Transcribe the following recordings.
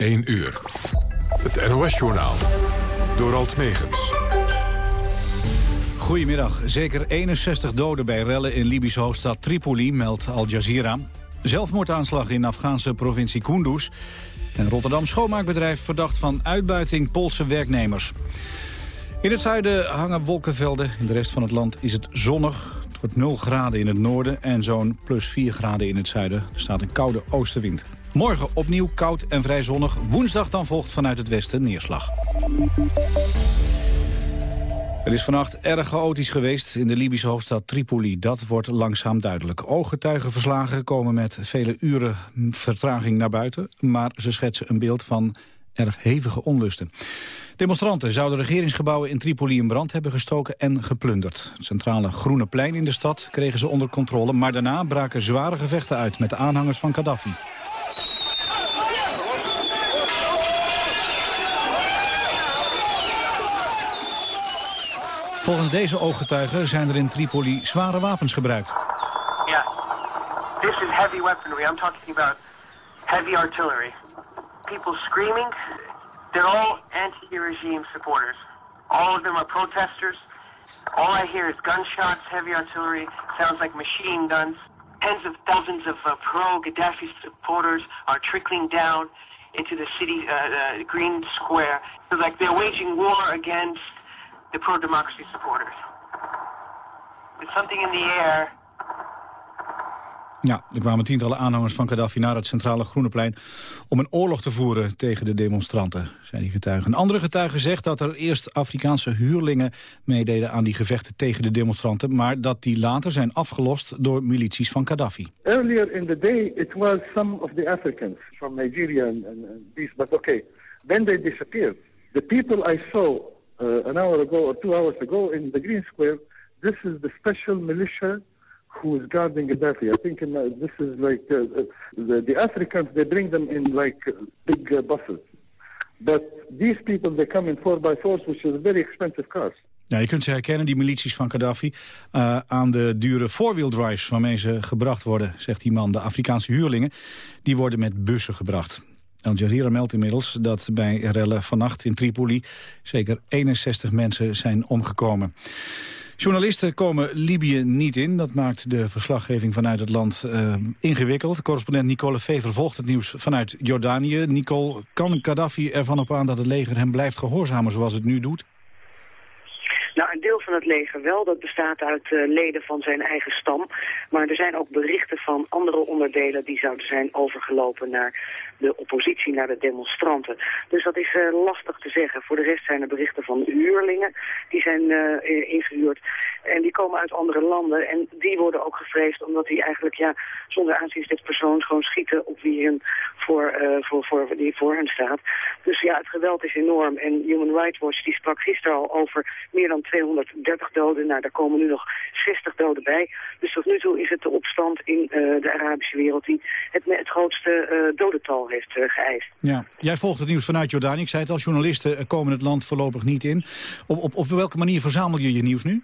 1 uur. Het NOS-journaal. Door Alt Megens. Goedemiddag. Zeker 61 doden bij rellen in Libische hoofdstad Tripoli, meldt Al Jazeera. Zelfmoordaanslag in Afghaanse provincie Kunduz. En Rotterdam schoonmaakbedrijf verdacht van uitbuiting Poolse werknemers. In het zuiden hangen wolkenvelden. In de rest van het land is het zonnig. Wordt 0 graden in het noorden en zo'n plus 4 graden in het zuiden. Er staat een koude oostenwind. Morgen opnieuw koud en vrij zonnig. Woensdag dan volgt vanuit het westen neerslag. Het is vannacht erg chaotisch geweest in de Libische hoofdstad Tripoli. Dat wordt langzaam duidelijk. Ooggetuigenverslagen komen met vele uren vertraging naar buiten... maar ze schetsen een beeld van erg hevige onlusten. Demonstranten zouden regeringsgebouwen in Tripoli in brand hebben gestoken en geplunderd. Het centrale Groene Plein in de stad kregen ze onder controle... maar daarna braken zware gevechten uit met de aanhangers van Gaddafi. Volgens deze ooggetuigen zijn er in Tripoli zware wapens gebruikt. Yeah. This is heavy weaponry. I'm talking about heavy artillery. People screaming. They're all anti-regime supporters. All of them are protesters. All I hear is gunshots, heavy artillery. Sounds like machine guns. Tens of thousands of uh, pro-Gaddafi supporters are trickling down into the city uh, uh, green square. So like they're waging war against the pro-democracy supporters. There's something in the air. Ja, er kwamen tientallen aanhangers van Gaddafi naar het centrale Groeneplein... om een oorlog te voeren tegen de demonstranten, zei die getuige. Een andere getuige zegt dat er eerst Afrikaanse huurlingen meededen aan die gevechten tegen de demonstranten... maar dat die later zijn afgelost door milities van Gaddafi. Earlier in the day it was some of the Africans from Nigeria and, and, these, but okay. Then they disappeared. The people I saw uh, an hour ago or two hours ago in the Green Square, this is the special militia who is guarding Gaddafi. I think in, uh, this is like uh, uh the, the Africans, they bring them in like uh, big uh, buses. But these people, they come in 4x4's, which is very expensive cars. Ja, je kunt ze herkennen, die milities van Gaddafi, uh, aan de dure four-wheel drives waarmee ze gebracht worden, zegt die man. De Afrikaanse huurlingen, die worden met bussen gebracht. Al Jazeera meldt inmiddels dat bij rellen vannacht in Tripoli zeker 61 mensen zijn omgekomen. Journalisten komen Libië niet in. Dat maakt de verslaggeving vanuit het land uh, ingewikkeld. Correspondent Nicole Vee vervolgt het nieuws vanuit Jordanië. Nicole, kan Gaddafi ervan op aan dat het leger hem blijft gehoorzamen zoals het nu doet? Nou, een deel van het leger wel. Dat bestaat uit uh, leden van zijn eigen stam. Maar er zijn ook berichten van andere onderdelen die zouden zijn overgelopen naar de oppositie, naar de demonstranten. Dus dat is uh, lastig te zeggen. Voor de rest zijn er berichten van huurlingen die zijn uh, ingehuurd. En die komen uit andere landen. En die worden ook gevreesd omdat die eigenlijk ja, zonder aanzien dit persoon gewoon schieten op wie hen voor, voor, voor, die voor hen staat. Dus ja, het geweld is enorm. En Human Rights Watch die sprak gisteren al over meer dan 230 doden. Nou, daar komen nu nog 60 doden bij. Dus tot nu toe is het de opstand in de Arabische wereld die het, het grootste dodental heeft geëist. Ja. Jij volgt het nieuws vanuit Jordanië. Ik zei het al, journalisten komen het land voorlopig niet in. Op, op, op welke manier verzamel je je nieuws nu?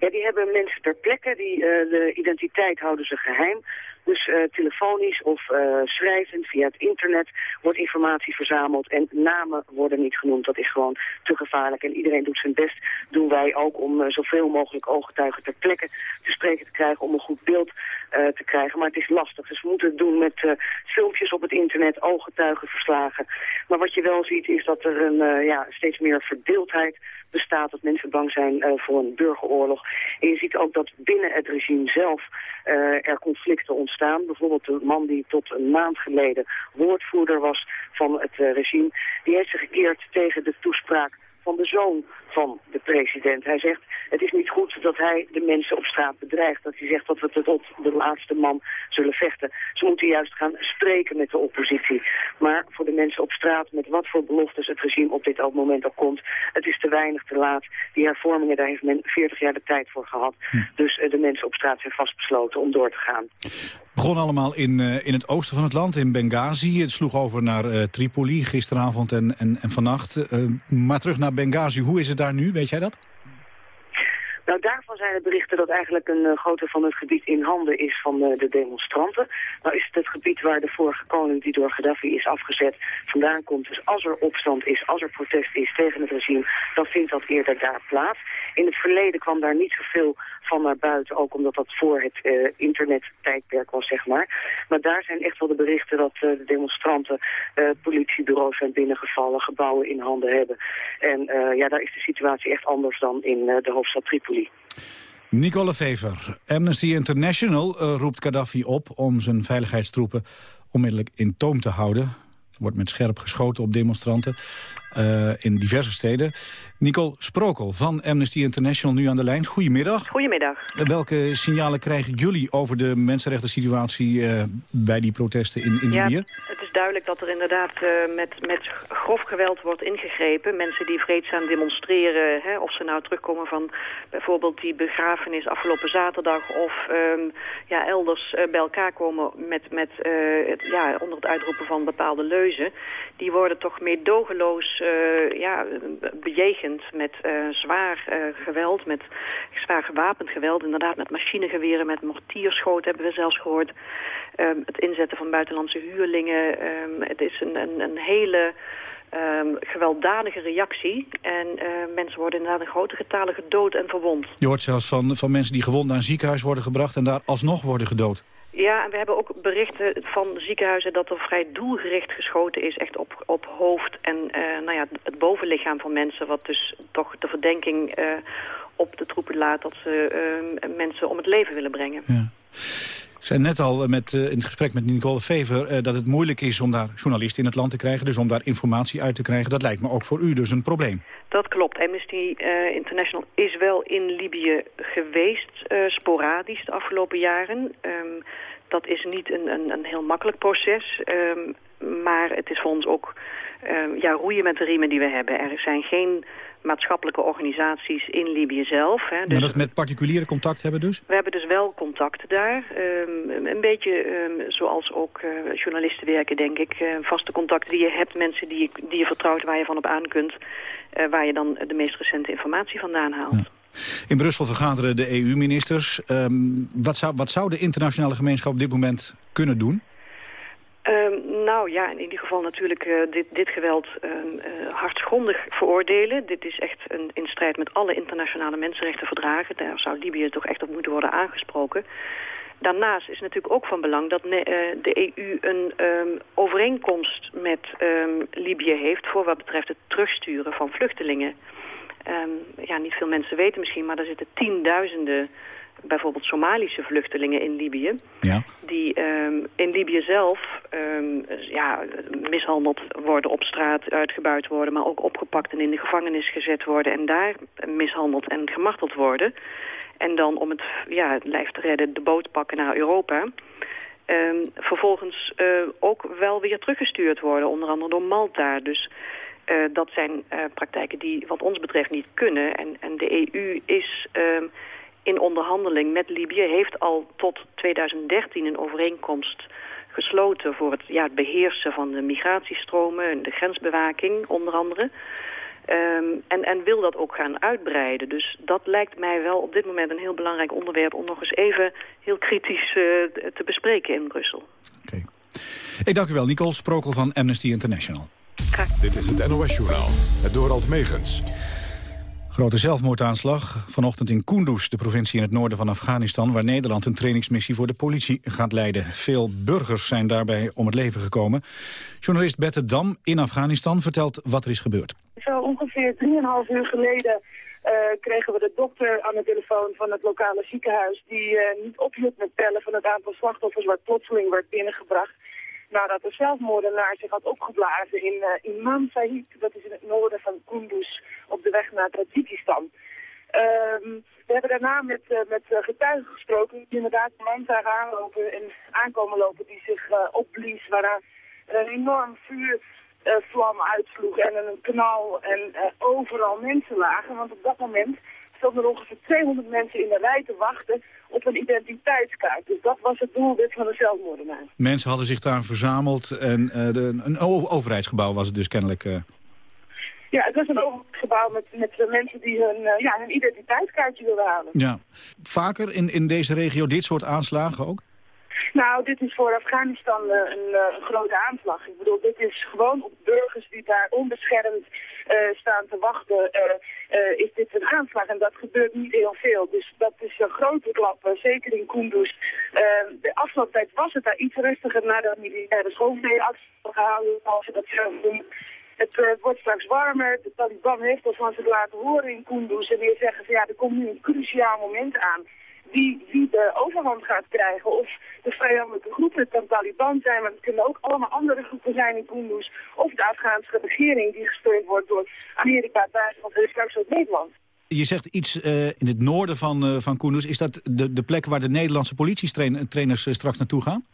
Ja, die hebben mensen ter plekke. Die, de identiteit houden ze geheim. Dus uh, telefonisch of uh, schrijvend via het internet wordt informatie verzameld en namen worden niet genoemd. Dat is gewoon te gevaarlijk en iedereen doet zijn best. Doen wij ook om uh, zoveel mogelijk ooggetuigen ter plekke te spreken te krijgen om een goed beeld te krijgen. Maar het is lastig, dus we moeten het doen met filmpjes op het internet, ooggetuigenverslagen. Maar wat je wel ziet is dat er een, ja, steeds meer verdeeldheid bestaat, dat mensen bang zijn uh, voor een burgeroorlog. En je ziet ook dat binnen het regime zelf uh, er conflicten ontstaan. Bijvoorbeeld de man die tot een maand geleden woordvoerder was van het uh, regime, die heeft zich gekeerd tegen de toespraak van de zoon van de president. Hij zegt, het is niet goed dat hij de mensen op straat bedreigt. Dat hij zegt dat we tot de laatste man zullen vechten. Ze moeten juist gaan spreken met de oppositie. Maar voor de mensen op straat, met wat voor beloftes het regime op dit moment ook komt... het is te weinig te laat. Die hervormingen, daar heeft men 40 jaar de tijd voor gehad. Hm. Dus uh, de mensen op straat zijn vastbesloten om door te gaan. Het begon allemaal in, uh, in het oosten van het land, in Benghazi. Het sloeg over naar uh, Tripoli gisteravond en, en, en vannacht. maar terug naar Benghazi, hoe is het daar nu? Weet jij dat? Nou, daarvan zijn de berichten dat eigenlijk een uh, grote van het gebied in handen is van uh, de demonstranten. Nou is het het gebied waar de vorige koning die door Gaddafi is afgezet vandaan komt. Dus als er opstand is, als er protest is tegen het regime, dan vindt dat eerder daar plaats. In het verleden kwam daar niet zoveel van naar buiten, ook omdat dat voor het uh, internettijdperk was, zeg maar. Maar daar zijn echt wel de berichten dat de demonstranten politiebureaus zijn binnengevallen, gebouwen in handen hebben. En ja, daar is de situatie echt anders dan in de hoofdstad Tripoli. Nicole Vever, Amnesty International roept Gaddafi op om zijn veiligheidstroepen onmiddellijk in toom te houden. Wordt met scherp geschoten op demonstranten in diverse steden. Nicole Sprokel van Amnesty International nu aan de lijn. Goedemiddag. Goedemiddag. Welke signalen krijgen jullie over de mensenrechten situatie uh, bij die protesten in, in ja, Libië? Het is duidelijk dat er inderdaad uh, met, met grof geweld wordt ingegrepen. Mensen die vreedzaam demonstreren, hè, of ze nou terugkomen van bijvoorbeeld die begrafenis afgelopen zaterdag... of um, ja, elders bij elkaar komen met, met, het, ja, onder het uitroepen van bepaalde leuzen... die worden toch meedogenloos ja, bejegend met uh, zwaar uh, geweld, met zwaar gewapend geweld. Inderdaad met machinegeweren, met mortierschoten hebben we zelfs gehoord. Um, het inzetten van buitenlandse huurlingen. Um, het is een, een, een hele... Um, gewelddadige reactie. En uh, mensen worden inderdaad in grote getalen gedood en verwond. Je hoort zelfs van, van mensen die gewond naar een ziekenhuis worden gebracht... en daar alsnog worden gedood. Ja, en we hebben ook berichten van ziekenhuizen dat er vrij doelgericht geschoten is, echt op, op hoofd en uh, nou ja, het bovenlichaam van mensen, wat dus toch de verdenking uh, op de troepen laat dat ze uh, mensen om het leven willen brengen. Ja. Zei net al met, in het gesprek met Nicole Fever dat het moeilijk is om daar journalisten in het land te krijgen, dus om daar informatie uit te krijgen. Dat lijkt me ook voor u dus een probleem. Dat klopt. Amnesty International is wel in Libië geweest, sporadisch de afgelopen jaren. Um, dat is niet een, een, een heel makkelijk proces, um, maar het is voor ons ook um, ja, roeien met de riemen die we hebben. Er zijn geen maatschappelijke organisaties in Libië zelf. Hè. Dus maar dat is met particuliere contact hebben dus? We hebben dus wel contacten daar. Um, een beetje um, zoals ook uh, journalisten werken, denk ik. Uh, vaste contacten die je hebt, mensen die je, die je vertrouwt, waar je van op aan kunt. Uh, waar je dan de meest recente informatie vandaan haalt. Ja. In Brussel vergaderen de EU-ministers. Um, wat, zou, wat zou de internationale gemeenschap op dit moment kunnen doen? Um, nou ja, in ieder geval natuurlijk uh, dit, dit geweld um, hartgrondig veroordelen. Dit is echt een, in strijd met alle internationale mensenrechtenverdragen. Daar zou Libië toch echt op moeten worden aangesproken. Daarnaast is natuurlijk ook van belang dat uh, de EU een um, overeenkomst met Libië heeft... voor wat betreft het terugsturen van vluchtelingen. Ja, niet veel mensen weten misschien, maar er zitten tienduizenden bijvoorbeeld Somalische vluchtelingen in Libië. Ja. Die um, in Libië zelf um, ja, mishandeld worden op straat, uitgebuit worden... maar ook opgepakt en in de gevangenis gezet worden... en daar mishandeld en gemarteld worden. En dan om het, ja, het lijf te redden de boot pakken naar Europa... Um, vervolgens uh, ook wel weer teruggestuurd worden, onder andere door Malta. Dus uh, dat zijn uh, praktijken die wat ons betreft niet kunnen. En, en de EU is in onderhandeling met Libië, heeft al tot 2013 een overeenkomst gesloten voor het, ja, het beheersen van de migratiestromen en de grensbewaking onder andere. Um, en, en wil dat ook gaan uitbreiden. Dus dat lijkt mij wel op dit moment een heel belangrijk onderwerp... om nog eens even heel kritisch uh, te bespreken in Brussel. Oké. Okay. Ik dank u wel, Nicole Sprokel van Amnesty International. Graag. Dit is het NOS-journaal, het Dorald Megens. Grote zelfmoordaanslag vanochtend in Kunduz, de provincie in het noorden van Afghanistan... waar Nederland een trainingsmissie voor de politie gaat leiden. Veel burgers zijn daarbij om het leven gekomen. Journalist Bette Dam in Afghanistan vertelt wat er is gebeurd. Zo ongeveer 3,5 uur geleden uh, kregen we de dokter aan de telefoon van het lokale ziekenhuis... die uh, niet ophield met tellen van het aantal slachtoffers waar plotseling werd binnengebracht nadat de zelfmoordenaar zich had opgeblazen in uh, Imam Sahib. Dat is in het noorden van Kunduz op de weg naar Tajikistan. Um, we hebben daarna met, uh, met getuigen gesproken die inderdaad zagen aanlopen en aankomen lopen die zich uh, opblies, waarna een enorm vuurvlam uitsloeg en een knal en overal mensen lagen. Want op dat moment stonden er ongeveer 200 mensen in de rij te wachten op een identiteitskaart. Dus dat was het doelwit van de zelfmoordenaar. Mensen hadden zich daar verzameld en uh, de, een overheidsgebouw was het dus kennelijk... Uh... Ja, het was een gebouw met, met mensen die hun, uh, ja, hun identiteitskaartje wilden halen. Ja. Vaker in, in deze regio dit soort aanslagen ook? Nou, dit is voor Afghanistan een, een, grote aanslag. Ik bedoel, dit is gewoon op burgers die daar onbeschermd staan te wachten, is dit een aanslag. En dat gebeurt niet heel veel. Dus dat is een grote klap, zeker in Kunduz. de afgelopen tijd was het daar iets rustiger nadat militaire schoolmedeactie gehouden, als ze dat zelf doen. Het wordt straks warmer. De Taliban heeft al van zich laten horen in Kunduz. En weer zeggen van ja, er komt nu een cruciaal moment aan. Wie, wie de overhand gaat krijgen. Of de vijandelijke groepen het Taliban zijn. Maar het kunnen ook allemaal andere groepen zijn in Kunduz. Of de Afghaanse regering die gesteund wordt door Amerika, Duitsland en straks ook Nederland. Je zegt iets uh, in het noorden van, uh, van Kunduz. Is dat de, de plek waar de Nederlandse politietrainers straks naartoe gaan?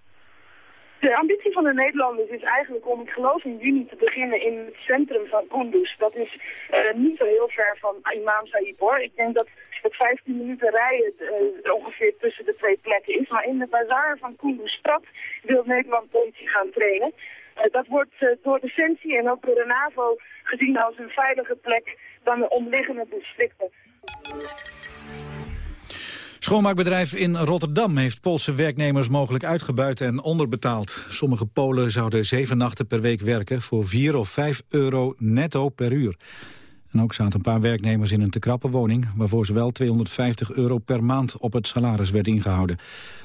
De ambitie van de Nederlanders is eigenlijk om, ik geloof in juni, te beginnen in het centrum van Kunduz. Dat is uh, niet zo heel ver van Imam Said hoor. Ik denk dat het 15 minuten rijden uh, ongeveer tussen de twee plekken is. Maar in de bazaar van Kunduz stad wil Nederland politie gaan trainen. Uh, dat wordt door Defensie en ook door de NAVO gezien als een veilige plek dan de omliggende districten. Schoonmaakbedrijf in Rotterdam heeft Poolse werknemers mogelijk uitgebuit en onderbetaald. Sommige Polen zouden zeven nachten per week werken voor 4 of 5 euro netto per uur. En ook zaten een paar werknemers in een te krappe woning... waarvoor ze wel 250 euro per maand op het salaris werd ingehouden.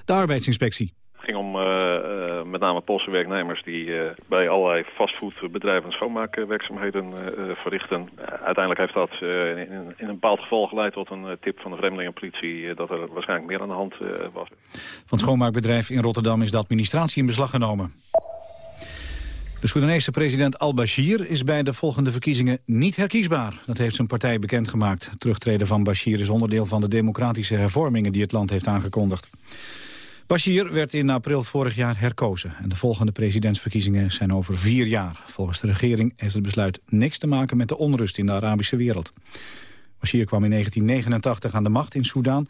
De arbeidsinspectie. Het ging om uh, met name Poolse werknemers die uh, bij allerlei fastfoodbedrijven schoonmaakwerkzaamheden verrichten. uiteindelijk heeft dat in, in, een bepaald geval geleid tot een tip van de vreemdelingenpolitie dat er waarschijnlijk meer aan de hand was. Van het schoonmaakbedrijf in Rotterdam is de administratie in beslag genomen. De Soedanese president al-Bashir is bij de volgende verkiezingen niet herkiesbaar. Dat heeft zijn partij bekendgemaakt. terugtreden van Bashir is onderdeel van de democratische hervormingen die het land heeft aangekondigd. Bashir werd in april vorig jaar herkozen. En de volgende presidentsverkiezingen zijn over vier jaar. Volgens de regering heeft het besluit niks te maken met de onrust in de Arabische wereld. Bashir kwam in 1989 aan de macht in Soedan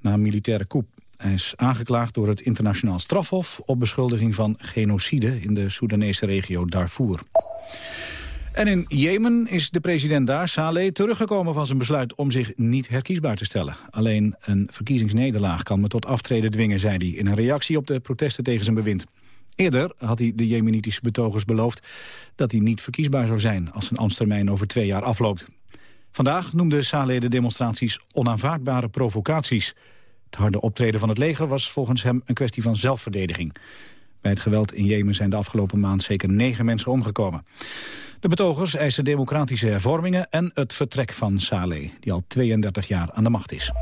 na een militaire coup. Hij is aangeklaagd door het internationaal strafhof... op beschuldiging van genocide in de Soedanese regio Darfur. En in Jemen is de president daar, Saleh, teruggekomen van zijn besluit om zich niet herkiesbaar te stellen. Alleen een verkiezingsnederlaag kan me tot aftreden dwingen, zei hij, in een reactie op de protesten tegen zijn bewind. Eerder had hij de jemenitische betogers beloofd dat hij niet verkiesbaar zou zijn als zijn ambtstermijn over twee jaar afloopt. Vandaag noemde Saleh de demonstraties onaanvaardbare provocaties. Het harde optreden van het leger was volgens hem een kwestie van zelfverdediging. Bij het geweld in Jemen zijn de afgelopen maand zeker negen mensen omgekomen. De betogers eisen democratische hervormingen en het vertrek van Saleh, die al 32 jaar aan de macht is.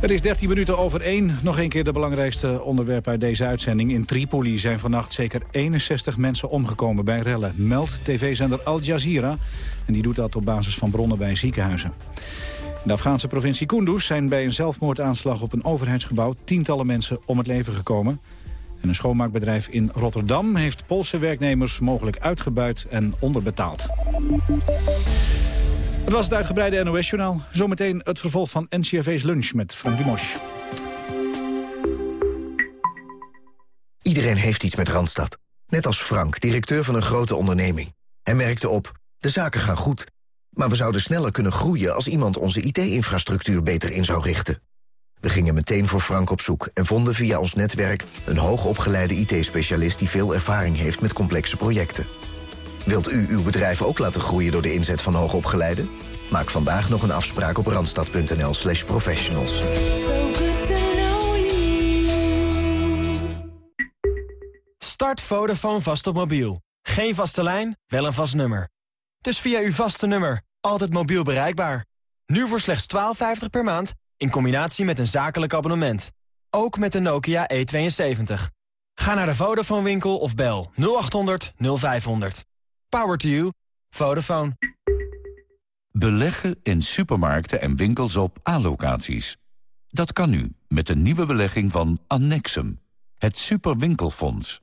Het is 13 minuten over 1. Nog een keer de belangrijkste onderwerpen uit deze uitzending. In Tripoli zijn vannacht zeker 61 mensen omgekomen bij rellen. Meldt tv-zender Al Jazeera. En die doet dat op basis van bronnen bij ziekenhuizen. In de Afghaanse provincie Kunduz zijn bij een zelfmoordaanslag op een overheidsgebouw tientallen mensen om het leven gekomen. En een schoonmaakbedrijf in Rotterdam heeft Poolse werknemers mogelijk uitgebuit en onderbetaald. Het was het uitgebreide NOS-journaal. Zometeen het vervolg van NCRV's Lunch met Frankie Mosch. Iedereen heeft iets met Randstad. Net als Frank, directeur van een grote onderneming. Hij merkte op, de zaken gaan goed. Maar we zouden sneller kunnen groeien als iemand onze IT-infrastructuur beter in zou richten. We gingen meteen voor Frank op zoek en vonden via ons netwerk... een hoogopgeleide IT-specialist die veel ervaring heeft met complexe projecten. Wilt u uw bedrijf ook laten groeien door de inzet van hoogopgeleiden? Maak vandaag nog een afspraak op randstad.nl slash professionals. Start Vodafone vast op mobiel. Geen vaste lijn, wel een vast nummer. Dus via uw vaste nummer, altijd mobiel bereikbaar. Nu voor slechts 12,50 per maand, in combinatie met een zakelijk abonnement. Ook met de Nokia E72. Ga naar de Vodafone winkel of bel 0800 0500. Power to you. Vodafone. Beleggen in supermarkten en winkels op A-locaties. Dat kan nu met de nieuwe belegging van Annexum. Het Superwinkelfonds.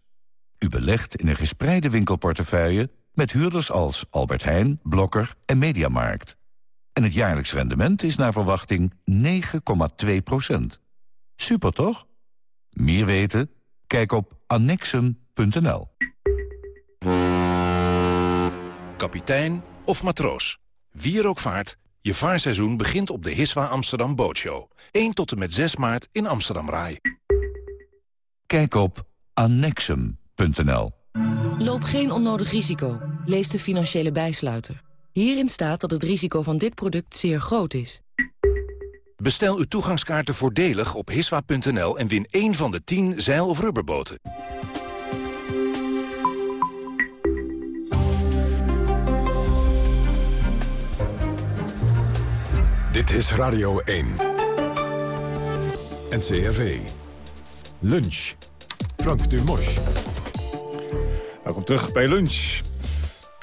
U belegt in een gespreide winkelportefeuille met huurders als Albert Heijn, Blokker en Mediamarkt. En het jaarlijks rendement is naar verwachting 9,2% Super toch? Meer weten? Kijk op annexum.nl. kapitein of matroos. Wie er ook vaart, je vaarseizoen begint op de Hiswa Amsterdam Bootshow. 1 tot en met 6 maart in Amsterdam Rai. Kijk op annexum.nl. Loop geen onnodig risico. Lees de financiële bijsluiter. Hierin staat dat het risico van dit product zeer groot is. Bestel uw toegangskaarten voordelig op hiswa.nl en win één van de 10 zeil- of rubberboten. Dit is Radio 1. NCRV. Lunch. Frank Dumos. Welkom terug bij Lunch.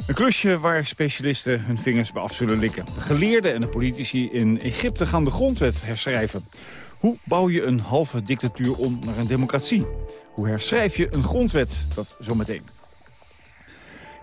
Een klusje waar specialisten hun vingers bij af zullen likken. De geleerden en de politici in Egypte gaan de grondwet herschrijven. Hoe bouw je een halve dictatuur om naar een democratie? Hoe herschrijf je een grondwet? Dat zometeen.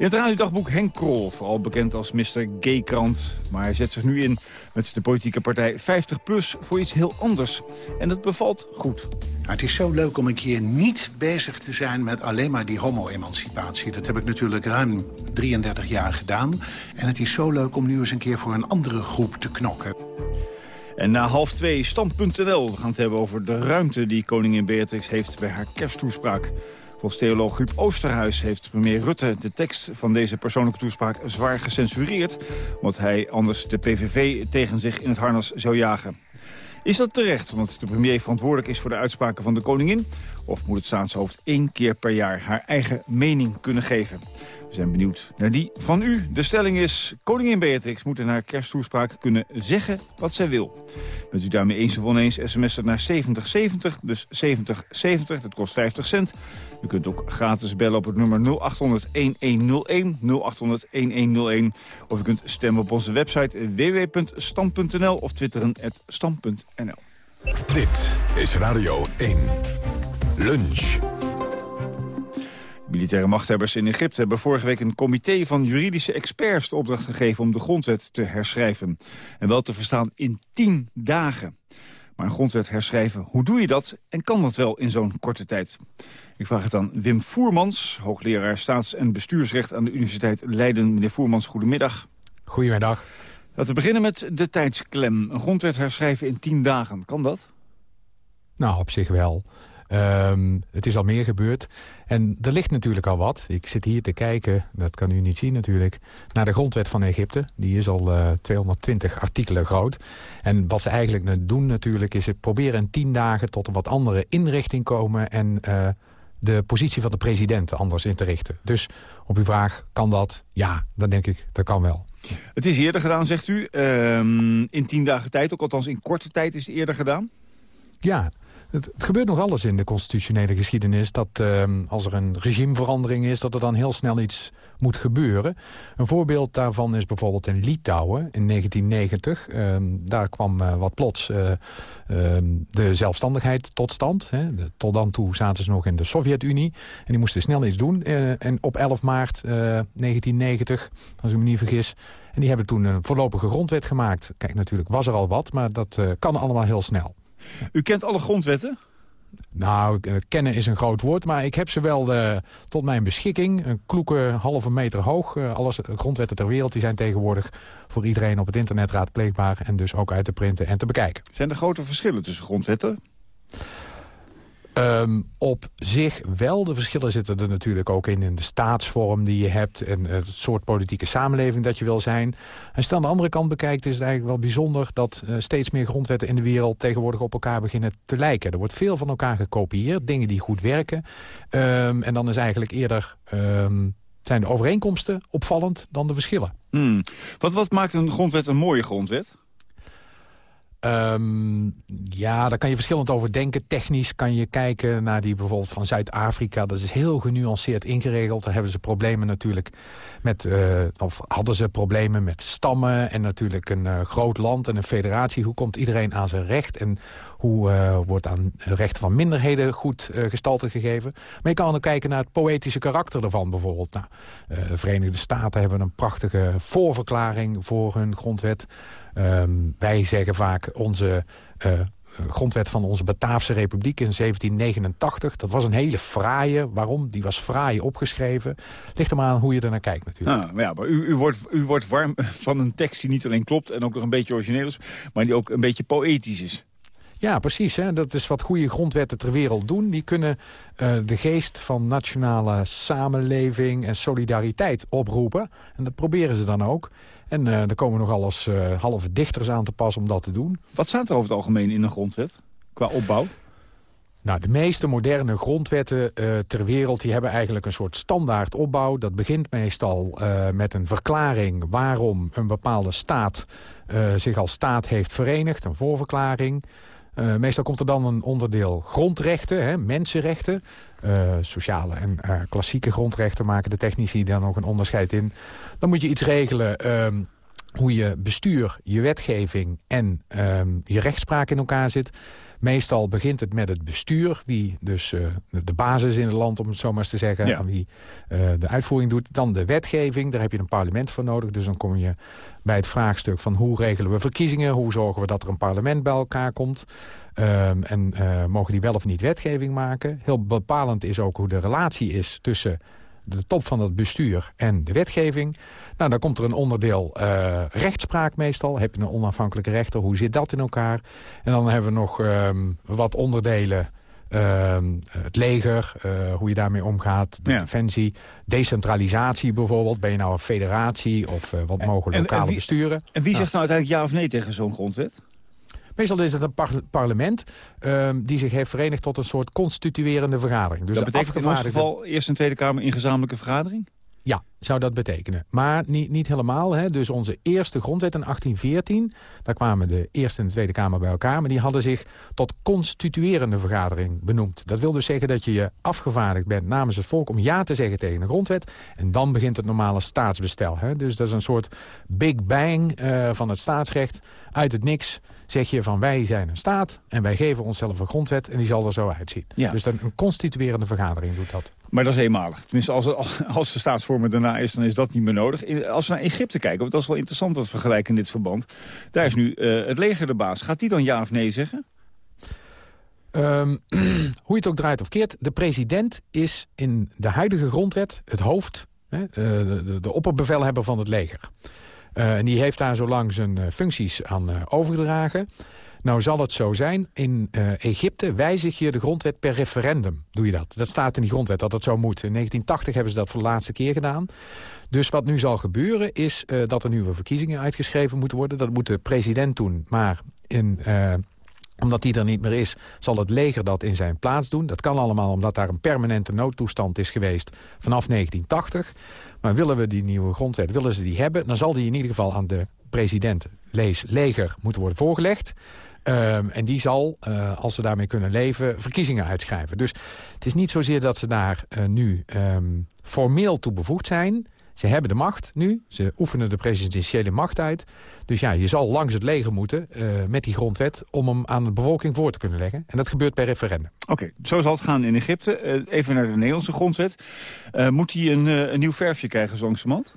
In het radiodagboek Henk Krol, vooral bekend als Mr. Gaykrant. Maar hij zet zich nu in met de politieke partij 50PLUS voor iets heel anders. En dat bevalt goed. Nou, het is zo leuk om een keer niet bezig te zijn met alleen maar die homo-emancipatie. Dat heb ik natuurlijk ruim 33 jaar gedaan. En het is zo leuk om nu eens een keer voor een andere groep te knokken. En na half twee stand.nl. We gaan het hebben over de ruimte die koningin Beatrix heeft bij haar kersttoespraak. Volgens theoloog Huub Oosterhuis heeft premier Rutte de tekst van deze persoonlijke toespraak zwaar gecensureerd, omdat hij anders de PVV tegen zich in het harnas zou jagen. Is dat terecht, omdat de premier verantwoordelijk is voor de uitspraken van de koningin? Of moet het staatshoofd één keer per jaar haar eigen mening kunnen geven? We zijn benieuwd naar die van u. De stelling is, koningin Beatrix moet in haar kersttoespraak kunnen zeggen wat zij wil. Bent u daarmee eens of oneens sms'en naar 7070, dus 7070, dat kost 50 cent. U kunt ook gratis bellen op het nummer 0800-1101, 0800-1101. Of u kunt stemmen op onze website www.stam.nl of twitteren at stam.nl. Dit is Radio 1. Lunch. Militaire machthebbers in Egypte hebben vorige week een comité van juridische experts de opdracht gegeven om de grondwet te herschrijven. En wel te verstaan in tien dagen. Maar een grondwet herschrijven, hoe doe je dat en kan dat wel in zo'n korte tijd? Ik vraag het aan Wim Voermans, hoogleraar staats- en bestuursrecht aan de Universiteit Leiden. Meneer Voermans, goedemiddag. Goedemiddag. Laten we beginnen met de tijdsklem. Een grondwet herschrijven in tien dagen, kan dat? Nou, op zich wel. Um, het is al meer gebeurd. En er ligt natuurlijk al wat. Ik zit hier te kijken, dat kan u niet zien natuurlijk... naar de grondwet van Egypte. Die is al uh, 220 artikelen groot. En wat ze eigenlijk doen natuurlijk... is het proberen in tien dagen tot een wat andere inrichting komen... en uh, de positie van de president anders in te richten. Dus op uw vraag, kan dat? Ja, dan denk ik, dat kan wel. Het is eerder gedaan, zegt u. Um, in tien dagen tijd, ook althans in korte tijd is het eerder gedaan? Ja, het, gebeurt nog alles in de constitutionele geschiedenis... dat uh, als er een regimeverandering is, dat er dan heel snel iets moet gebeuren. Een voorbeeld daarvan is bijvoorbeeld in Litouwen in 1990. Uh, daar kwam uh, wat plots uh, de zelfstandigheid tot stand. Hè. Tot dan toe zaten ze nog in de Sovjet-Unie. En die moesten snel iets doen. en op 11 maart 1990, als ik me niet vergis... En die hebben toen een voorlopige grondwet gemaakt. Kijk, natuurlijk was er al wat, maar dat kan allemaal heel snel. U kent alle grondwetten? Nou, kennen is een groot woord, maar ik heb ze wel uh, tot mijn beschikking. Een kloeke halve meter hoog. Uh, alle grondwetten ter wereld die zijn tegenwoordig voor iedereen op het internet raadpleegbaar... en dus ook uit te printen en te bekijken. Zijn er grote verschillen tussen grondwetten? Um, op zich wel. De verschillen zitten er natuurlijk ook in, in de staatsvorm die je hebt... en het soort politieke samenleving dat je wil zijn. En je aan de andere kant bekijkt is het eigenlijk wel bijzonder... dat uh, steeds meer grondwetten in de wereld tegenwoordig op elkaar beginnen te lijken. Er wordt veel van elkaar gekopieerd, dingen die goed werken. Um, en dan is eigenlijk eerder... Um, zijn de overeenkomsten opvallend dan de verschillen. Hmm. Wat, wat maakt een grondwet een mooie grondwet? Um, ja, daar kan je verschillend over denken. Technisch kan je kijken naar die bijvoorbeeld van Zuid-Afrika. Dat is heel genuanceerd ingeregeld. Daar hebben ze problemen natuurlijk met... Uh, of hadden ze problemen met stammen en natuurlijk een uh, groot land en een federatie. Hoe komt iedereen aan zijn recht en hoe uh, wordt aan rechten van minderheden goed gestalte gegeven? Maar je kan ook kijken naar het poëtische karakter ervan bijvoorbeeld. Nou, de Verenigde Staten hebben een prachtige voorverklaring voor hun grondwet. Um, wij zeggen vaak onze uh, grondwet van onze Bataafse Republiek in 1789. Dat was een hele fraaie. Waarom? Die was fraai opgeschreven. Ligt er maar aan hoe je er naar kijkt natuurlijk. Ah, maar ja, maar u, u, wordt, u wordt warm van een tekst die niet alleen klopt... en ook nog een beetje origineel is, maar die ook een beetje poëtisch is. Ja, precies. Hè? Dat is wat goede grondwetten ter wereld doen. Die kunnen uh, de geest van nationale samenleving en solidariteit oproepen. En dat proberen ze dan ook. En uh, er komen nogal eens uh, halve dichters aan te pas om dat te doen. Wat staat er over het algemeen in een grondwet qua opbouw? Nou, de meeste moderne grondwetten uh, ter wereld die hebben eigenlijk een soort standaard opbouw. Dat begint meestal uh, met een verklaring waarom een bepaalde staat uh, zich als staat heeft verenigd. Een voorverklaring. Uh, meestal komt er dan een onderdeel grondrechten, hè, mensenrechten. Uh, sociale en uh, klassieke grondrechten maken de technici dan ook een onderscheid in. Dan moet je iets regelen ehm, hoe je bestuur, je wetgeving en um, je rechtspraak in elkaar zit. Meestal begint het met het bestuur, wie dus uh, de basis in het land, om het zo maar eens te zeggen, ja. aan wie uh, de uitvoering doet. Dan de wetgeving, daar heb je een parlement voor nodig. Dus dan kom je bij het vraagstuk van hoe regelen we verkiezingen, hoe zorgen we dat er een parlement bij elkaar komt. Um, en uh, mogen die wel of niet wetgeving maken. Heel bepalend is ook hoe de relatie is tussen de top van het bestuur en de wetgeving. Nou, dan komt er een onderdeel uh, rechtspraak meestal. Heb je een onafhankelijke rechter, hoe zit dat in elkaar? En dan hebben we nog um, wat onderdelen... Uh, het leger, uh, hoe je daarmee omgaat, de ja. defensie, decentralisatie bijvoorbeeld. Ben je nou een federatie of uh, wat mogen lokale en, en wie, besturen? En wie zegt nou uiteindelijk ja of nee tegen zo'n grondwet? Meestal is het een par parlement um, die zich heeft verenigd tot een soort constituerende vergadering. Dus dat betekent in ons geval eerst een Tweede Kamer in gezamenlijke vergadering? Ja, zou dat betekenen. Maar niet, niet helemaal. Hè. Dus onze eerste grondwet in 1814... daar kwamen de Eerste en de Tweede Kamer bij elkaar... maar die hadden zich tot constituerende vergadering benoemd. Dat wil dus zeggen dat je je afgevaardigd bent namens het volk... om ja te zeggen tegen een grondwet. En dan begint het normale staatsbestel. Hè. Dus dat is een soort big bang uh, van het staatsrecht. Uit het niks zeg je van wij zijn een staat... en wij geven onszelf een grondwet en die zal er zo uitzien. Ja. Dus dan een constituerende vergadering doet dat. Maar dat is eenmalig. Tenminste, als, als de staatsvormer daarna is, dan is dat niet meer nodig. Als we naar Egypte kijken, want dat is wel interessant dat vergelijken in dit verband. Daar is nu uh, het leger de baas. Gaat die dan ja of nee zeggen? Um, hoe je het ook draait of keert, de president is in de huidige grondwet het hoofd, hè, de, de, de opperbevelhebber van het leger. Uh, en die heeft daar zo lang zijn uh, functies aan uh, overgedragen. Nou zal het zo zijn, in Egypte wijzig je de grondwet per referendum. Doe je dat. Dat staat in die grondwet dat dat zo moet. In 1980 hebben ze dat voor de laatste keer gedaan. Dus wat nu zal gebeuren is dat er nieuwe verkiezingen uitgeschreven moeten worden. Dat moet de president doen, maar in... omdat die er niet meer is, zal het leger dat in zijn plaats doen. Dat kan allemaal omdat daar een permanente noodtoestand is geweest vanaf 1980. Maar willen we die nieuwe grondwet, willen ze die hebben... dan zal die in ieder geval aan de president, lees leger, moeten worden voorgelegd. Um, en die zal, uh, als ze daarmee kunnen leven, verkiezingen uitschrijven. Dus het is niet zozeer dat ze daar uh, nu um, formeel toe bevoegd zijn. Ze hebben de macht nu. Ze oefenen de presidentiële macht uit. Dus ja, je zal langs het leger moeten uh, met die grondwet... om hem aan de bevolking voor te kunnen leggen. En dat gebeurt per referendum. Oké, okay, zo zal het gaan in Egypte. Uh, even naar de Nederlandse grondwet. Uh, moet hij een, een nieuw verfje krijgen, zo langzamerhand?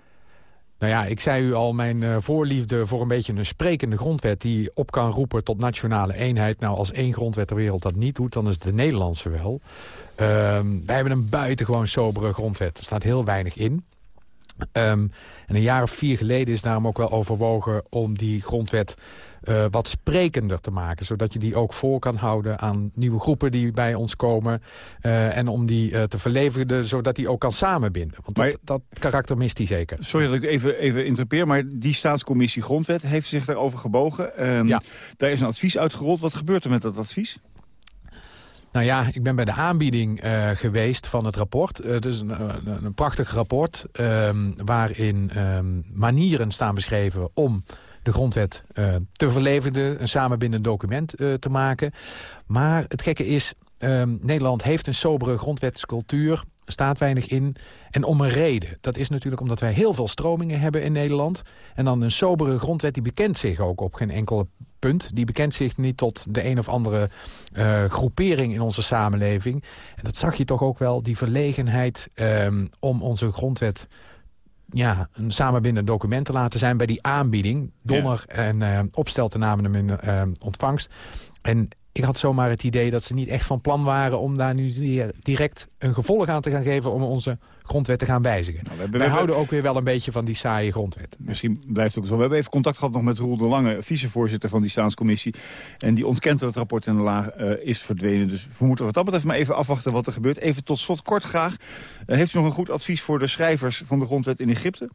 Nou ja, ik zei u al, mijn voorliefde voor een beetje een sprekende grondwet... die op kan roepen tot nationale eenheid. Nou, als één grondwet ter wereld dat niet doet, dan is het de Nederlandse wel. Uh, wij hebben een buitengewoon sobere grondwet. Er staat heel weinig in. Um, en een jaar of vier geleden is daarom ook wel overwogen om die grondwet uh, wat sprekender te maken. Zodat je die ook voor kan houden aan nieuwe groepen die bij ons komen. Uh, en om die uh, te verlevendigen, zodat die ook kan samenbinden. Want maar, dat, dat, karakter mist die zeker. Sorry dat ik even, even interpeer, maar die staatscommissie grondwet heeft zich daarover gebogen. Um, ja. Daar is een advies uitgerold. Wat gebeurt er met dat advies? Nou ja, ik ben bij de aanbieding uh, geweest van het rapport. Uh, het is een, een, een prachtig rapport um, waarin um, manieren staan beschreven om de grondwet te verlevendigen, een samenbindend document te maken. Maar het gekke is, um, Nederland heeft een sobere grondwetscultuur staat weinig in. En om een reden. Dat is natuurlijk omdat wij heel veel stromingen hebben in Nederland. En dan een sobere grondwet die bekent zich ook op geen enkel punt. Die bekent zich niet tot de een of andere uh, groepering in onze samenleving. En dat zag je toch ook wel, die verlegenheid um, om onze grondwet ja, een samenbindend document te laten zijn bij die aanbieding. Donner ja. en uh, Opstelten namen hem in uh, ontvangst. En ik had zomaar het idee dat ze niet echt van plan waren... om daar nu direct een gevolg aan te gaan geven... om onze grondwet te gaan wijzigen. Nou, we hebben, Wij houden ook weer wel een beetje van die saaie grondwet. Misschien blijft het ook zo. We hebben even contact gehad nog met Roel de Lange... vicevoorzitter van die staatscommissie. En die ontkent dat het rapport in de laag uh, is verdwenen. Dus we moeten wat dat betreft maar even afwachten wat er gebeurt. Even tot slot kort graag. Uh, heeft u nog een goed advies voor de schrijvers van de grondwet in Egypte?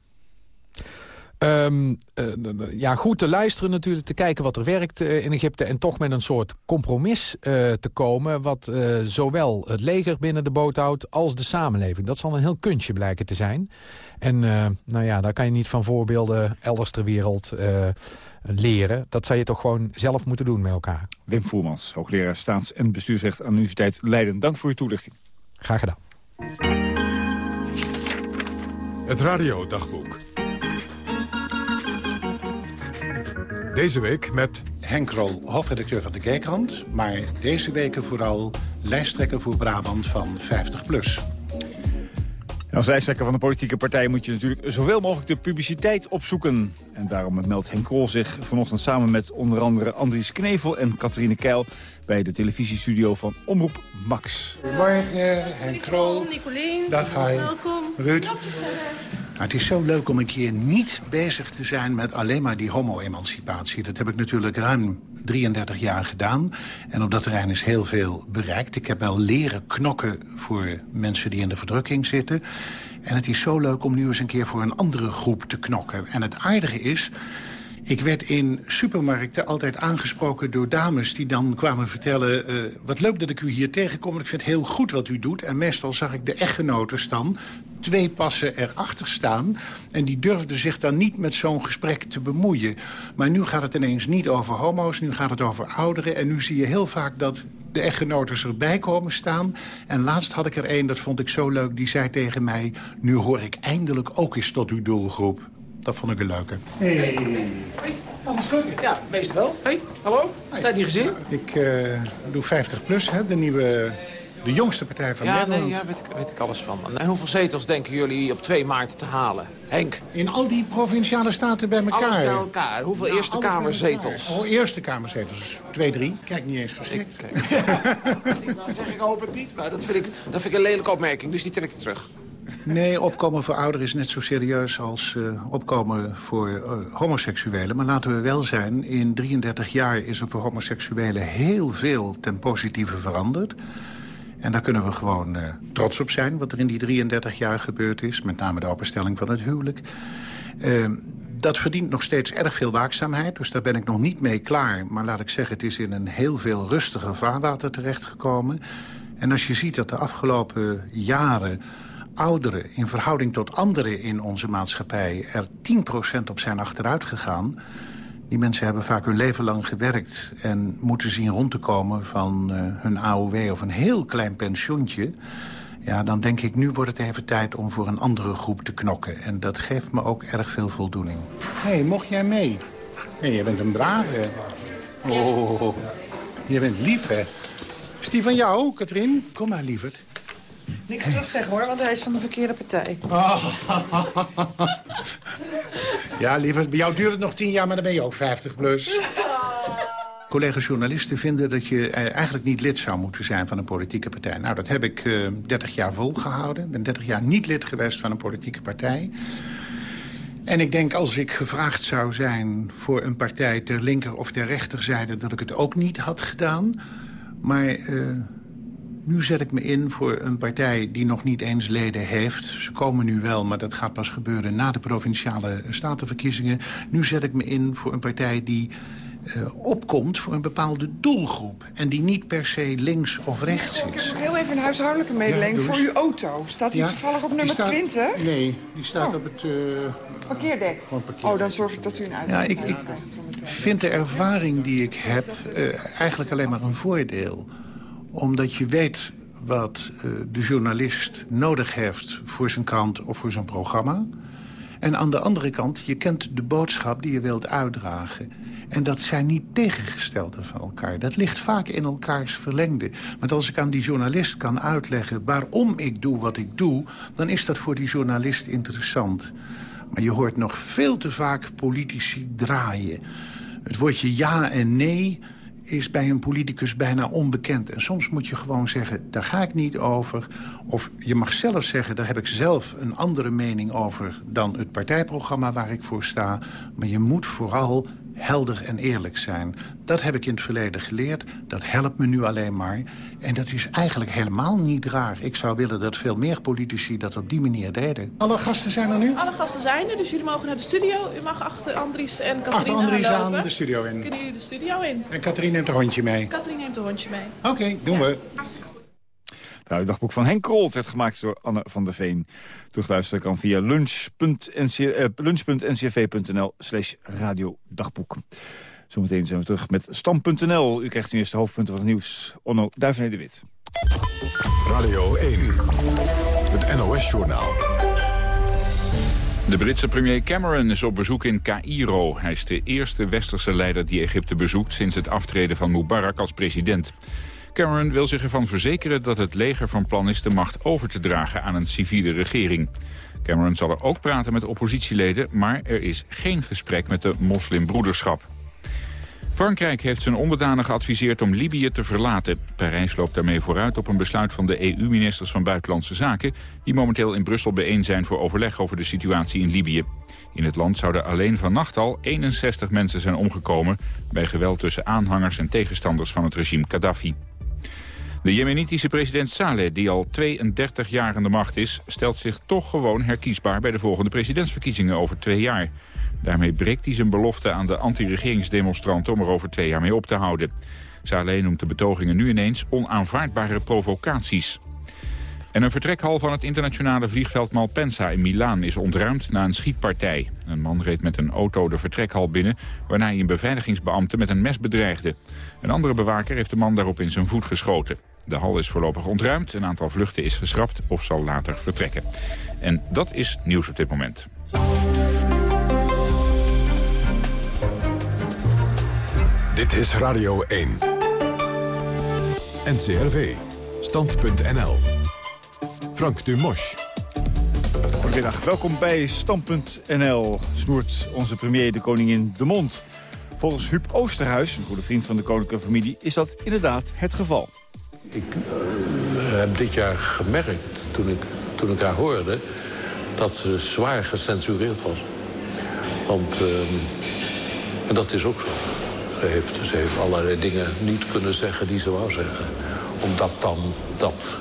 Um, uh, ja, goed te luisteren natuurlijk, te kijken wat er werkt uh, in Egypte... en toch met een soort compromis uh, te komen... wat zowel het leger binnen de boot houdt als de samenleving. Dat zal een heel kunstje blijken te zijn. En nou ja, daar kan je niet van voorbeelden elders ter wereld leren. Dat zou je toch gewoon zelf moeten doen met elkaar. Wim Voermans, hoogleraar staats- en bestuursrecht aan de Universiteit Leiden. Dank voor uw toelichting. Graag gedaan. Het radiodagboek. Deze week met... Henk Rol, hoofdredacteur van de Kijkrand. Maar deze weken vooral lijsttrekker voor Brabant van 50PLUS. Als lijsttrekker van de politieke partij moet je natuurlijk zoveel mogelijk de publiciteit opzoeken. En daarom meldt Henk Krol zich vanochtend samen met onder andere Andries Knevel en Catharine Keil bij de televisiestudio van Omroep Max. Goedemorgen, Henk Krol. Nicolien. Dag, hi. Welkom. Ruud. Nou, het is zo leuk om een keer niet bezig te zijn met alleen maar die homo-emancipatie. Dat heb ik natuurlijk ruim 33 jaar gedaan. En op dat terrein is heel veel bereikt. Ik heb wel leren knokken voor mensen die in de verdrukking zitten. En het is zo leuk om nu eens een keer voor een andere groep te knokken. En het aardige is... Ik werd in supermarkten altijd aangesproken door dames die dan kwamen vertellen... Uh, wat leuk dat ik u hier tegenkom, ik vind het heel goed wat u doet. En meestal zag ik de echtgenoten dan twee passen erachter staan. En die durfden zich dan niet met zo'n gesprek te bemoeien. Maar nu gaat het ineens niet over homo's, nu gaat het over ouderen. En nu zie je heel vaak dat de echtgenoten erbij komen staan. En laatst had ik er een, dat vond ik zo leuk, die zei tegen mij... nu hoor ik eindelijk ook eens tot uw doelgroep. Dat vond ik een leuke. Hey. Hey, alles goed? Ja, meestal wel. Hey, hallo? Hey. Tijd niet gezien? Ik uh, doe 50 plus, hè, de nieuwe de jongste partij van ja, Nederland. Nee, ja, weet ik, weet ik alles van. En hoeveel zetels denken jullie op 2 maart te halen? Henk? In al die provinciale staten bij elkaar? Alles bij elkaar. Hoeveel nou, Eerste Kamerzetels? Oh, Eerste Kamerzetels. 2, 3. Kijk niet eens verschrikt. Ik, kijk. ik zeg, ik hoop het niet. Maar dat vind ik, dat vind ik een lelijke opmerking, dus die trek ik terug. Nee, opkomen voor ouderen is net zo serieus als uh, opkomen voor uh, homoseksuelen. Maar laten we wel zijn, in 33 jaar is er voor homoseksuelen heel veel ten positieve veranderd. En daar kunnen we gewoon uh, trots op zijn, wat er in die 33 jaar gebeurd is. Met name de openstelling van het huwelijk. Dat verdient nog steeds erg veel waakzaamheid, dus daar ben ik nog niet mee klaar. Maar laat ik zeggen, het is in een heel veel rustiger vaarwater terechtgekomen. En als je ziet dat de afgelopen jaren ouderen in verhouding tot anderen in onze maatschappij... er 10% op zijn achteruit gegaan... Die mensen hebben vaak hun leven lang gewerkt... en moeten zien rond te komen van uh, hun AOW of een heel klein pensioentje... Ja, dan denk ik, nu wordt het even tijd om voor een andere groep te knokken. En dat geeft me ook erg veel voldoening. Hé, hey, mocht jij mee? Hé, hey, je bent een brave. Oh, je bent lief, hè? Is die van jou, Katrien? Kom maar, lieverd. Niks terugzeggen hoor, want hij is van de verkeerde partij. Oh. ja, lieverd, bij jou duurt het nog tien jaar, maar dan ben je ook 50 plus. Collega-journalisten vinden dat je eh, eigenlijk niet lid zou moeten zijn van een politieke partij. Nou, dat heb ik uh, 30 jaar volgehouden. Ik ben 30 jaar niet lid geweest van een politieke partij. En ik denk als ik gevraagd zou zijn voor een partij ter linker of ter rechterzijde... dat ik het ook niet had gedaan. Maar uh, nu zet ik me in voor een partij die nog niet eens leden heeft. Ze komen nu wel, maar dat gaat pas gebeuren na de provinciale statenverkiezingen. Nu zet ik me in voor een partij die uh, opkomt voor een bepaalde doelgroep. En die niet per se links of rechts is. Ik heb heel even een huishoudelijke mededeling ja, voor uw auto. Staat die ja, toevallig op nummer staat, 20? Nee, die staat oh. op het... Uh, parkeerdek. parkeerdek. Oh, dan zorg ik dat u een uitgang ja, ik, ik vind de ervaring die ik heb uh, eigenlijk alleen maar een voordeel omdat je weet wat uh, de journalist nodig heeft voor zijn krant of voor zijn programma. En aan de andere kant, je kent de boodschap die je wilt uitdragen. En dat zijn niet tegengestelde van elkaar. Dat ligt vaak in elkaars verlengde. Maar als ik aan die journalist kan uitleggen waarom ik doe wat ik doe... dan is dat voor die journalist interessant. Maar je hoort nog veel te vaak politici draaien. Het woordje ja en nee is bij een politicus bijna onbekend. En soms moet je gewoon zeggen, daar ga ik niet over. Of je mag zelf zeggen, daar heb ik zelf een andere mening over... dan het partijprogramma waar ik voor sta. Maar je moet vooral helder en eerlijk zijn. Dat heb ik in het verleden geleerd. Dat helpt me nu alleen maar. En dat is eigenlijk helemaal niet raar. Ik zou willen dat veel meer politici dat op die manier deden. Alle gasten zijn er nu? Alle gasten zijn er, dus jullie mogen naar de studio. U mag achter Andries en Katrien Achter Andries aan de studio in. Kunnen jullie de studio in? En Katrien neemt een hondje mee. Katrien neemt een hondje mee. Oké, doen we. Nou, het dagboek van Henk Krolt werd gemaakt door Anne van der Veen. Terugluisteren kan via lunch.ncrv.nl eh, slash radiodagboek. Zometeen zijn we terug met Stam.nl. U krijgt nu eerst de hoofdpunten van het nieuws. Onno Duivené de Wit. Radio 1, het NOS-journaal. De Britse premier Cameron is op bezoek in Cairo. Hij is de eerste westerse leider die Egypte bezoekt... sinds het aftreden van Mubarak als president. Cameron wil zich ervan verzekeren dat het leger van plan is... de macht over te dragen aan een civiele regering. Cameron zal er ook praten met oppositieleden... maar er is geen gesprek met de moslimbroederschap. Frankrijk heeft zijn onderdanen geadviseerd om Libië te verlaten. Parijs loopt daarmee vooruit op een besluit van de EU-ministers van Buitenlandse Zaken... die momenteel in Brussel bijeen zijn voor overleg over de situatie in Libië. In het land zouden alleen vannacht al 61 mensen zijn omgekomen... bij geweld tussen aanhangers en tegenstanders van het regime Gaddafi. De jemenitische president Saleh, die al 32 jaar aan de macht is... stelt zich toch gewoon herkiesbaar bij de volgende presidentsverkiezingen over twee jaar. Daarmee breekt hij zijn belofte aan de anti-regeringsdemonstranten om er over twee jaar mee op te houden. Saleh noemt de betogingen nu ineens onaanvaardbare provocaties. En een vertrekhal van het internationale vliegveld Malpensa in Milaan is ontruimd na een schietpartij. Een man reed met een auto de vertrekhal binnen, waarna hij een beveiligingsbeambte met een mes bedreigde. Een andere bewaker heeft de man daarop in zijn voet geschoten. De hal is voorlopig ontruimd, een aantal vluchten is geschrapt of zal later vertrekken. En dat is nieuws op dit moment. Dit is Radio 1. NCRV. Stand.nl. Frank Dumosch. Goedemiddag, welkom bij Stam.nl. Snoert onze premier de koningin de mond. Volgens Huub Oosterhuis, een goede vriend van de koninklijke familie... is dat inderdaad het geval. Ik uh, heb dit jaar gemerkt, toen ik, toen ik haar hoorde... dat ze zwaar gecensureerd was. Want, uh, en dat is ook zo. Ze heeft, ze heeft allerlei dingen niet kunnen zeggen die ze wou zeggen. Omdat dan dat...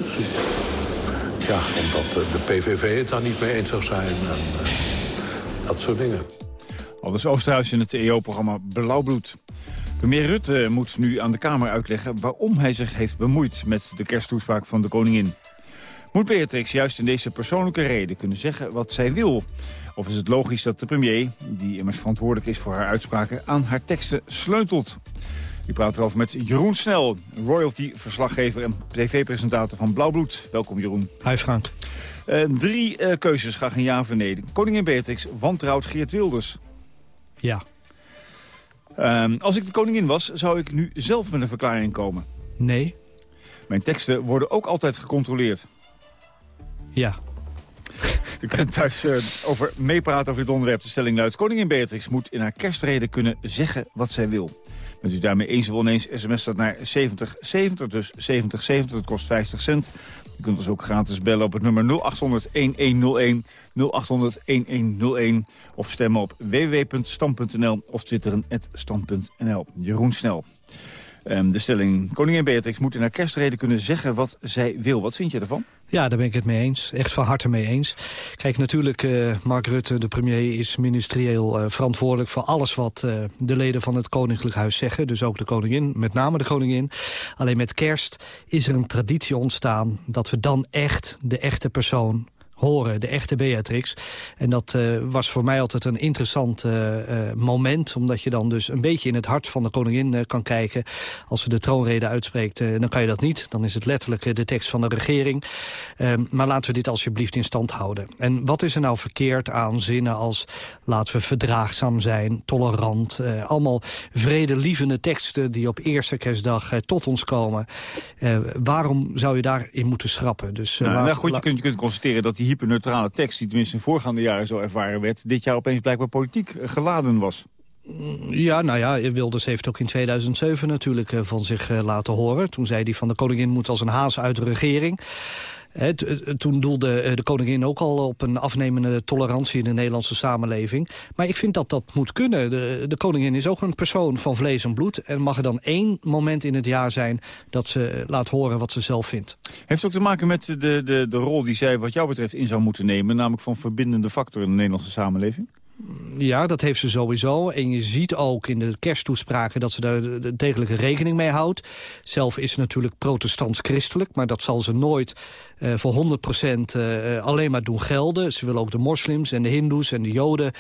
Ja, omdat de PVV het daar niet mee eens zou zijn. En, uh, dat soort dingen. Al dus Oosterhuis in het EO-programma Blauwbloed. Premier Rutte moet nu aan de Kamer uitleggen waarom hij zich heeft bemoeid met de kersttoespraak van de koningin. Moet Beatrix juist in deze persoonlijke reden kunnen zeggen wat zij wil? Of is het logisch dat de premier, die immers verantwoordelijk is voor haar uitspraken, aan haar teksten sleutelt? Ik praat erover met Jeroen Snel, royalty-verslaggever en tv-presentator van Blauwbloed. Welkom Jeroen. Hi Frank. Uh, drie uh, keuzes graag een ja verneden. Koningin Beatrix wantrouwt Geert Wilders. Ja. Uh, als ik de koningin was, zou ik nu zelf met een verklaring komen. Nee. Mijn teksten worden ook altijd gecontroleerd. Ja. U kunt thuis uh, over meepraten over dit onderwerp. De stelling luidt... Koningin Beatrix moet in haar kerstreden kunnen zeggen wat zij wil. Bent u daarmee eens of oneens, sms dat naar 7070, dus 7070, dat kost 50 cent. U kunt ons ook gratis bellen op het nummer 0800-1101, 0800-1101... of stemmen op www.stam.nl of twitteren stam.nl. Jeroen Snel. Um, de stelling, koningin Beatrix moet in haar kerstreden kunnen zeggen wat zij wil. Wat vind je ervan? Ja, daar ben ik het mee eens. Echt van harte mee eens. Kijk, natuurlijk, uh, Mark Rutte, de premier, is ministerieel uh, verantwoordelijk... voor alles wat uh, de leden van het Koninklijk Huis zeggen. Dus ook de koningin, met name de koningin. Alleen met kerst is er een traditie ontstaan... dat we dan echt de echte persoon horen, de echte Beatrix. En dat uh, was voor mij altijd een interessant uh, uh, moment... omdat je dan dus een beetje in het hart van de koningin kan kijken. Als ze de troonrede uitspreekt, dan kan je dat niet. Dan is het letterlijk de tekst van de regering. Ehm, maar laten we dit alsjeblieft in stand houden. En wat is er nou verkeerd aan zinnen als... laten we verdraagzaam zijn, tolerant... allemaal vredelievende teksten die op eerste kerstdag tot ons komen. waarom zou je daarin moeten schrappen? Dus, nou, nou goed, je kunt, je kunt constateren dat die hyperneutrale tekst... die tenminste in voorgaande jaren zo ervaren werd... dit jaar opeens blijkbaar politiek geladen was. Ja, nou ja, Wilders heeft ook in 2007 natuurlijk van zich laten horen. Toen zei hij van de koningin moet als een haas uit de regering toen doelde eh, de koningin ook al op een afnemende tolerantie in de Nederlandse samenleving. Maar ik vind dat dat moet kunnen. De, de koningin is ook een persoon van vlees en bloed. En mag er dan één moment in het jaar zijn dat ze laat horen wat ze zelf vindt. Heeft het ook te maken met de, de, de rol die zij wat jou betreft in zou moeten nemen. Namelijk van verbindende factor in de Nederlandse samenleving? Ja, dat heeft ze sowieso. En je ziet ook in de kersttoespraken dat ze daar degelijke rekening mee houdt. Zelf is ze natuurlijk protestants-christelijk, maar dat zal ze nooit uh, voor 100% uh, alleen maar doen gelden. Ze wil ook de moslims en de hindoes en de joden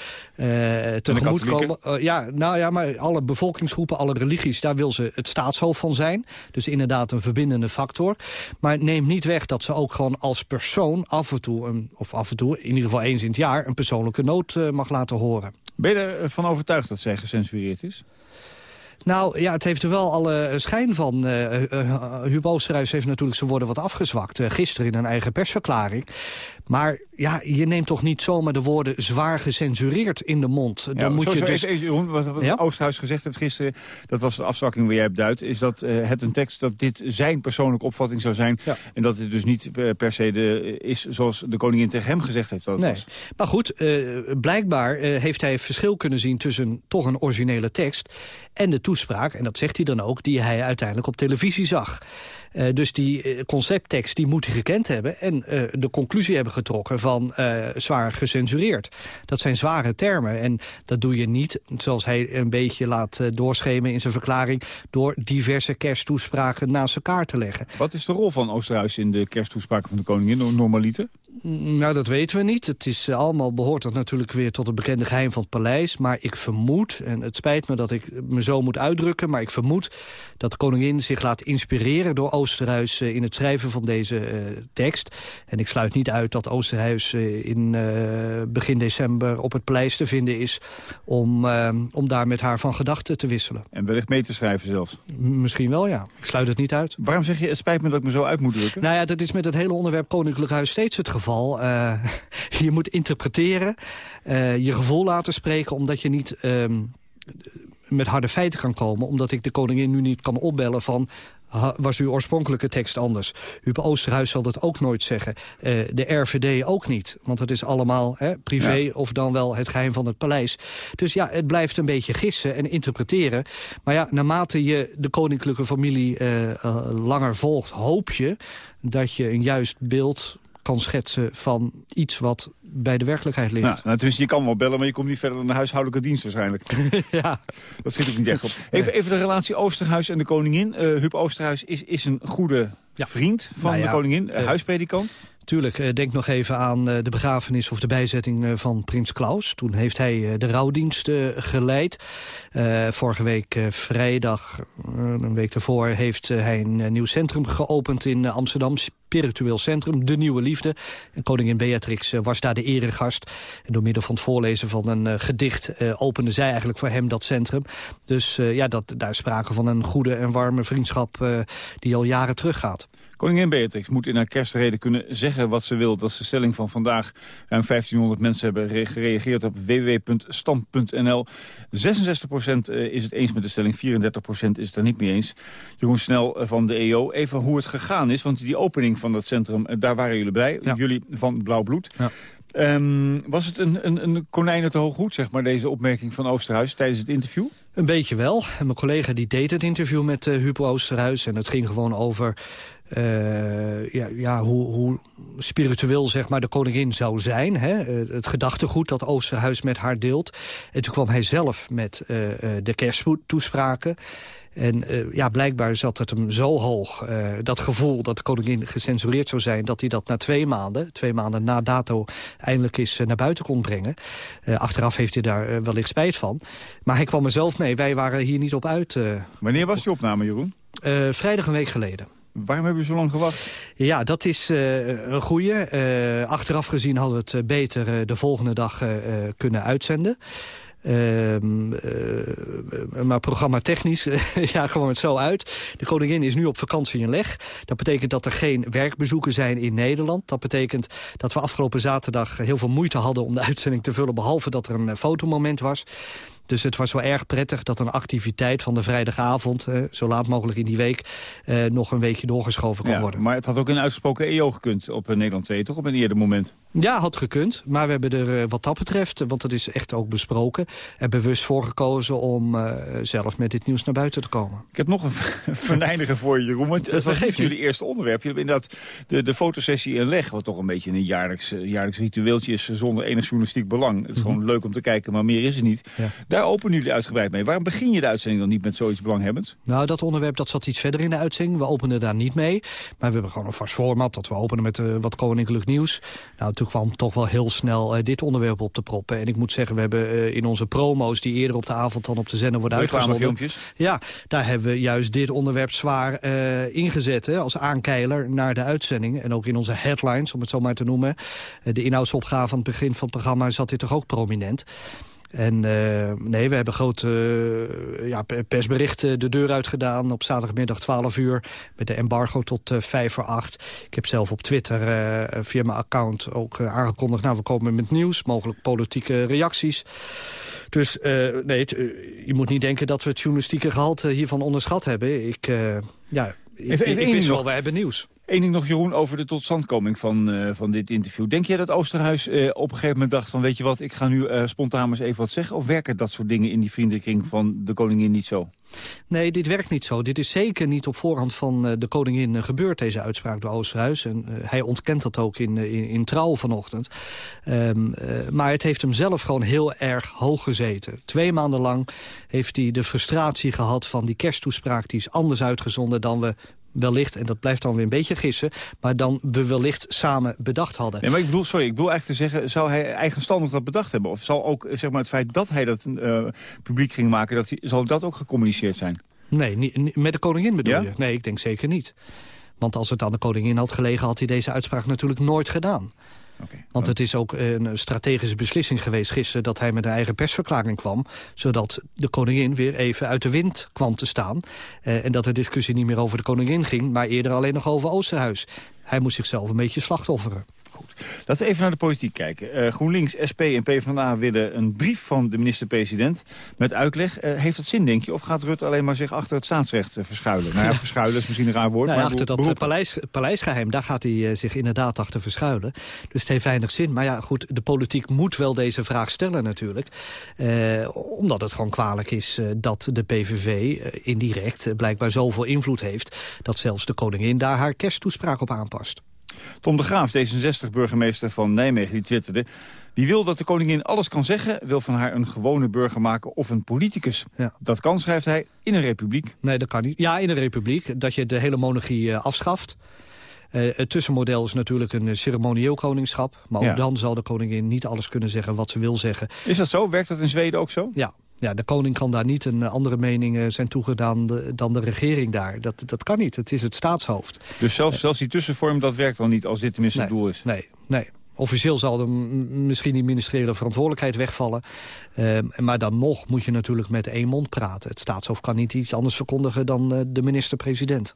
tegemoet komen. ja, nou ja, maar alle bevolkingsgroepen, alle religies, daar wil ze het staatshoofd van zijn. Dus inderdaad een verbindende factor. Maar neemt niet weg dat ze ook gewoon als persoon af en toe, een, of af en toe, in ieder geval eens in het jaar, een persoonlijke nood mag laten horen. Ben je ervan overtuigd dat zij gecensureerd is? Nou ja, het heeft er wel alle schijn van. Uh, uh, Oosterhuis heeft natuurlijk zijn woorden wat afgezwakt. Uh, gisteren in een eigen persverklaring. Maar ja, je neemt toch niet zomaar de woorden zwaar gecensureerd in de mond. Dan moet je dus... Even, wat, wat ja? Oosterhuis gezegd heeft gisteren, dat was de afzwakking waar jij hebt duidt... is dat het een tekst dat dit zijn persoonlijke opvatting zou zijn... en dat het dus niet per se de, is zoals de koningin tegen hem gezegd heeft dat het nee. was. Maar goed, blijkbaar heeft hij verschil kunnen zien tussen toch een originele tekst... en de toespraak, en dat zegt hij dan ook, die hij uiteindelijk op televisie zag. Uh, dus die uh, concepttekst die moet hij gekend hebben... en uh, de conclusie hebben getrokken van zwaar gecensureerd. Dat zijn zware termen en dat doe je niet, zoals hij een beetje laat doorschemen in zijn verklaring... door diverse kersttoespraken naast elkaar te leggen. Wat is de rol van Oosterhuis in de kersttoespraken van de koningin, normaliter? Nou, dat weten we niet. Het is allemaal behoort dat natuurlijk weer tot het bekende geheim van het paleis. Maar ik vermoed, en het spijt me dat ik me zo moet uitdrukken... maar ik vermoed dat de koningin zich laat inspireren door Oosterhuis... in het schrijven van deze uh, tekst. En ik sluit niet uit dat Oosterhuis uh, in begin december op het paleis te vinden is... Om, om daar met haar van gedachten te wisselen. En wellicht mee te schrijven zelfs? Misschien wel, ja. Ik sluit het niet uit. Waarom zeg je, het spijt me dat ik me zo uit moet drukken? Nou ja, dat is met het hele onderwerp Koninklijk Huis steeds het geval. Uh, je moet interpreteren, uh, je gevoel laten spreken... omdat je niet um, met harde feiten kan komen. Omdat ik de koningin nu niet kan opbellen van was uw oorspronkelijke tekst anders. Huub Oosterhuis zal dat ook nooit zeggen. Uh, de RVD ook niet. Want het is allemaal hè, privé ja. of dan wel het geheim van het paleis. Dus ja, het blijft een beetje gissen en interpreteren. Maar ja, naarmate je de koninklijke familie uh, uh, langer volgt... hoop je dat je een juist beeld kan schetsen van iets wat bij de werkelijkheid ligt. Nou, nou, tenminste, je kan wel bellen, maar je komt niet verder dan de huishoudelijke dienst waarschijnlijk. ja. Dat schiet ook niet echt op. Even, even de relatie Oosterhuis en de koningin. Uh, Huub Oosterhuis is, is een goede ja. vriend van nou ja, de koningin, uh, huispredikant. Tuurlijk, denk nog even aan de begrafenis of de bijzetting van prins Klaus. Toen heeft hij de rouwdienst geleid. Vorige week vrijdag, een week daarvoor, heeft hij een nieuw centrum geopend in Amsterdam. Spiritueel Centrum, De Nieuwe Liefde. Koningin Beatrix was daar de eregast. En door middel van het voorlezen van een gedicht opende zij eigenlijk voor hem dat centrum. Dus ja, dat, daar is sprake van een goede en warme vriendschap die al jaren teruggaat. Koningin Beatrix moet in haar kerstreden kunnen zeggen wat ze wil. Dat is de stelling van vandaag. Ruim 1500 mensen hebben gereageerd op www.stand.nl. 66% is het eens met de stelling, 34% is het er niet mee eens. Jeroen Snel van de EO, even hoe het gegaan is. Want die opening van dat centrum, daar waren jullie bij. Ja. Jullie van Blauw Bloed. Ja. Um, was het een, een, een konijn uit de hooghoed, zeg maar, deze opmerking van Oosterhuis tijdens het interview? Een beetje wel. Mijn collega die deed het interview met uh, Oosterhuis. En het ging gewoon over uh, ja, ja, hoe, hoe spiritueel zeg maar, de koningin zou zijn. Hè? het gedachtegoed dat Oosterhuis met haar deelt. En toen kwam hij zelf met uh, de kersttoespraken. En uh, ja, blijkbaar zat het hem zo hoog, uh, dat gevoel dat de koningin gecensureerd zou zijn... dat hij dat na twee maanden, twee maanden na dato, eindelijk eens uh, naar buiten kon brengen. achteraf heeft hij daar wellicht spijt van. Maar hij kwam er zelf mee, wij waren hier niet op uit. Wanneer was die opname, Jeroen? vrijdag een week geleden. Waarom hebben we zo lang gewacht? Ja, dat is uh, een goede. Uh, achteraf gezien hadden we het beter uh, de volgende dag kunnen uitzenden. Uh, uh, maar programmatechnisch, ja, gewoon het zo uit. De koningin is nu op vakantie in leg. Dat betekent dat er geen werkbezoeken zijn in Nederland. Dat betekent dat we afgelopen zaterdag heel veel moeite hadden om de uitzending te vullen... behalve dat er een fotomoment was. Dus het was wel erg prettig dat een activiteit van de vrijdagavond... Uh, zo laat mogelijk in die week, uh, nog een weekje doorgeschoven kon ja, worden. Maar het had ook in uitgesproken EO gekund op Nederland 2, toch? Op een eerder moment. Ja, had gekund. Maar we hebben er wat dat betreft, want dat is echt ook besproken... er bewust voor gekozen om zelf met dit nieuws naar buiten te komen. Ik heb nog een venijnige voor je, Jeroen. Want het was niet jullie eerste onderwerp. Je hebt inderdaad de, de fotosessie in Leg... wat toch een beetje een jaarlijks, jaarlijks ritueeltje is... zonder enig journalistiek belang. Het is gewoon leuk om te kijken, maar meer is het niet. Ja. Daar openen jullie uitgebreid mee. Waarom begin je de uitzending dan niet met zoiets belanghebbends? Nou, dat onderwerp dat zat iets verder in de uitzending. We openen daar niet mee. Maar we hebben gewoon een vast format dat we openen met uh, wat koninklijk nieuws. Nou, toen kwam toch wel heel snel uh, dit onderwerp op te proppen. En ik moet zeggen, we hebben uh, in onze promo's... die eerder op de avond dan op de zender worden uitgezonden... filmpjes? Ja, daar hebben we juist dit onderwerp zwaar ingezet... Hè, als aankeiler naar de uitzending. En ook in onze headlines, om het zo maar te noemen. de inhoudsopgave aan het begin van het programma zat dit toch ook prominent. En uh, nee, we hebben grote uh, ja, persberichten de deur uitgedaan op zaterdagmiddag 12 uur. Met de embargo tot uh, 5 voor 8. Ik heb zelf op Twitter via mijn account ook aangekondigd... nou, we komen met nieuws, mogelijk politieke reacties. Dus nee, je moet niet denken dat we het journalistieke gehalte hiervan onderschat hebben. Ik, ja, even, even ik, ik wist wel, wij hebben nieuws. Eén ding nog, Jeroen, over de totstandkoming van, uh, van dit interview. Denk jij dat Oosterhuis uh, op een gegeven moment dacht van... weet je wat, ik ga nu uh, spontaan eens even wat zeggen? Of werken dat soort dingen in die vriendenkring van de koningin niet zo? Nee, dit werkt niet zo. Dit is zeker niet op voorhand van de koningin gebeurd, deze uitspraak door Oosterhuis. En hij ontkent dat ook in, in, trouw vanochtend. Um, maar het heeft hem zelf gewoon heel erg hoog gezeten. Twee maanden lang heeft hij de frustratie gehad van die kersttoespraak... die is anders uitgezonden dan we wellicht, en dat blijft dan weer een beetje gissen... maar dan we wellicht samen bedacht hadden. Nee, maar ik bedoel, sorry, ik bedoel eigenlijk te zeggen... zou hij eigenstandig dat bedacht hebben? Of zal ook zeg maar, het feit dat hij dat uh, publiek ging maken... Dat hij, zal dat ook gecommuniceerd zijn? Nee, niet, met de koningin bedoel ja? je? Nee, ik denk zeker niet. Want als het aan de koningin had gelegen... had hij deze uitspraak natuurlijk nooit gedaan. Okay. Want het is ook een strategische beslissing geweest gisteren... dat hij met een eigen persverklaring kwam... zodat de koningin weer even uit de wind kwam te staan. Uh, en dat de discussie niet meer over de koningin ging... maar eerder alleen nog over Oosterhuis. Hij moest zichzelf een beetje slachtofferen. Goed. Laten we even naar de politiek kijken. Uh, GroenLinks, SP en PvdA willen een brief van de minister-president met uitleg. Uh, heeft dat zin, denk je? Of gaat Rutte alleen maar zich achter het staatsrecht uh, verschuilen? Nou ja, verschuilen is misschien een raar woord. Nou, maar achter dat paleis, paleisgeheim, daar gaat hij zich inderdaad achter verschuilen. Dus het heeft weinig zin. Maar ja, goed, de politiek moet wel deze vraag stellen natuurlijk. omdat het gewoon kwalijk is dat de PVV indirect blijkbaar zoveel invloed heeft... dat zelfs de koningin daar haar kersttoespraak op aanpast. Tom de Graaf, D66-burgemeester van Nijmegen, die twitterde... Wie wil dat de koningin alles kan zeggen... wil van haar een gewone burger maken of een politicus. Ja. Dat kan, schrijft hij, in een republiek. Nee, dat kan niet. Ja, in een republiek. Dat je de hele monarchie uh, afschaft. Uh, het tussenmodel is natuurlijk een ceremonieel koningschap. Maar ook Ja. dan zal de koningin niet alles kunnen zeggen wat ze wil zeggen. Is dat zo? Werkt dat in Zweden ook zo? Ja. Ja, de koning kan daar niet een andere mening uh, zijn toegedaan de, dan de regering daar. Dat, dat kan niet. Het is het staatshoofd. Dus zelfs, zelfs die tussenvorm, dat werkt dan niet als dit tenminste het Nee, doel is? Nee, nee. Officieel zal er misschien die ministeriële verantwoordelijkheid wegvallen. Uh, maar dan nog moet je natuurlijk met één mond praten. Het staatshoofd kan niet iets anders verkondigen dan uh, de minister-president.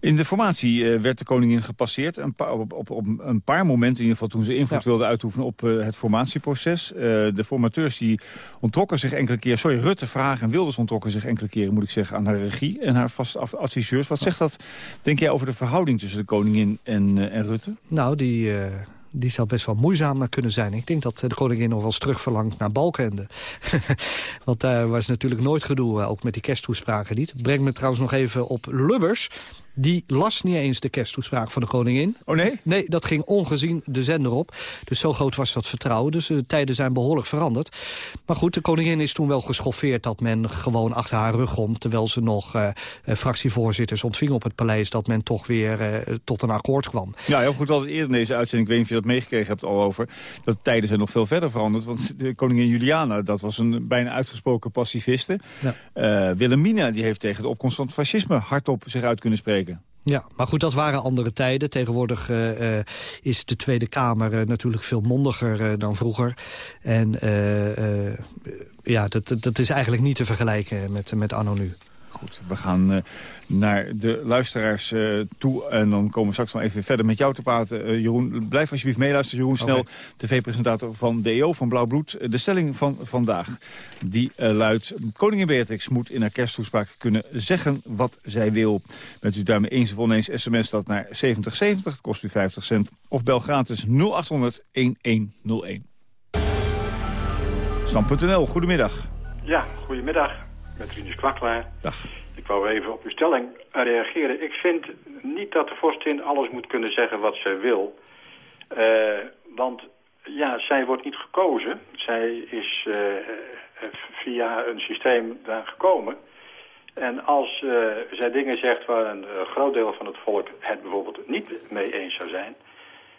In de formatie eh, werd de koningin gepasseerd. Een paar, op, op, op een paar momenten, in ieder geval toen ze invloed wilde uitoefenen op eh, het formatieproces. Eh, de formateurs die ontrokken zich enkele keer, sorry, Rutte, Vragen en Wilders ontrokken zich enkele keren, moet ik zeggen, aan haar regie en haar vaste af- adviseurs. Wat zegt dat, denk jij, over de verhouding tussen de koningin en, en Rutte? Nou, die, die zou best wel moeizaam kunnen zijn. Ik denk dat de koningin nog wel eens terugverlangt naar Balkenende. Want daar was natuurlijk nooit gedoe, ook met die kersttoespraken niet. Breng me trouwens nog even op Lubbers. Die las niet eens de kersttoespraak van de koningin. Oh nee? Nee, dat ging ongezien de zender op. Dus zo groot was dat vertrouwen. Dus de tijden zijn behoorlijk veranderd. Maar goed, de koningin is toen wel geschoffeerd... dat men gewoon achter haar rug om... terwijl ze nog uh, fractievoorzitters ontving op het paleis... dat men toch weer uh, tot een akkoord kwam. Ja, heel goed. We hadden eerder in deze uitzending, ik weet niet of je dat meegekregen hebt al over... dat de tijden zijn nog veel verder veranderd. Want de koningin Juliana, dat was een bijna uitgesproken pacifiste. Ja. Uh, Wilhelmina, die heeft tegen de opkomst van het fascisme hardop zich uit kunnen spreken. Ja, maar goed, dat waren andere tijden. Tegenwoordig uh, uh, is de Tweede Kamer uh, natuurlijk veel mondiger dan vroeger. En ja, dat, dat is eigenlijk niet te vergelijken met, met anno nu. Goed, we gaan uh, naar de luisteraars uh, toe. En dan komen we straks nog even verder met jou te praten. Uh, Jeroen, blijf alsjeblieft meeluisteren. Jeroen Snel, okay. tv-presentator van DEO, van Blauw Bloed. De stelling van vandaag, die luidt... Koningin Beatrix moet in haar kersttoespraak kunnen zeggen wat zij wil. Bent u daarmee eens of oneens, sms dat naar 7070. Het kost u 50 cent. Of bel gratis 0800 1101. Stam.nl, goedemiddag. Ja, goedemiddag met Rinus Kwaklaar. Dag. Ik wou even op uw stelling reageren. Ik vind niet dat de vorstin alles moet kunnen zeggen wat zij wil. Uh, want ja, zij wordt niet gekozen. Zij is uh, via een systeem daar gekomen. En als uh, zij dingen zegt waar een groot deel van het volk het bijvoorbeeld niet mee eens zou zijn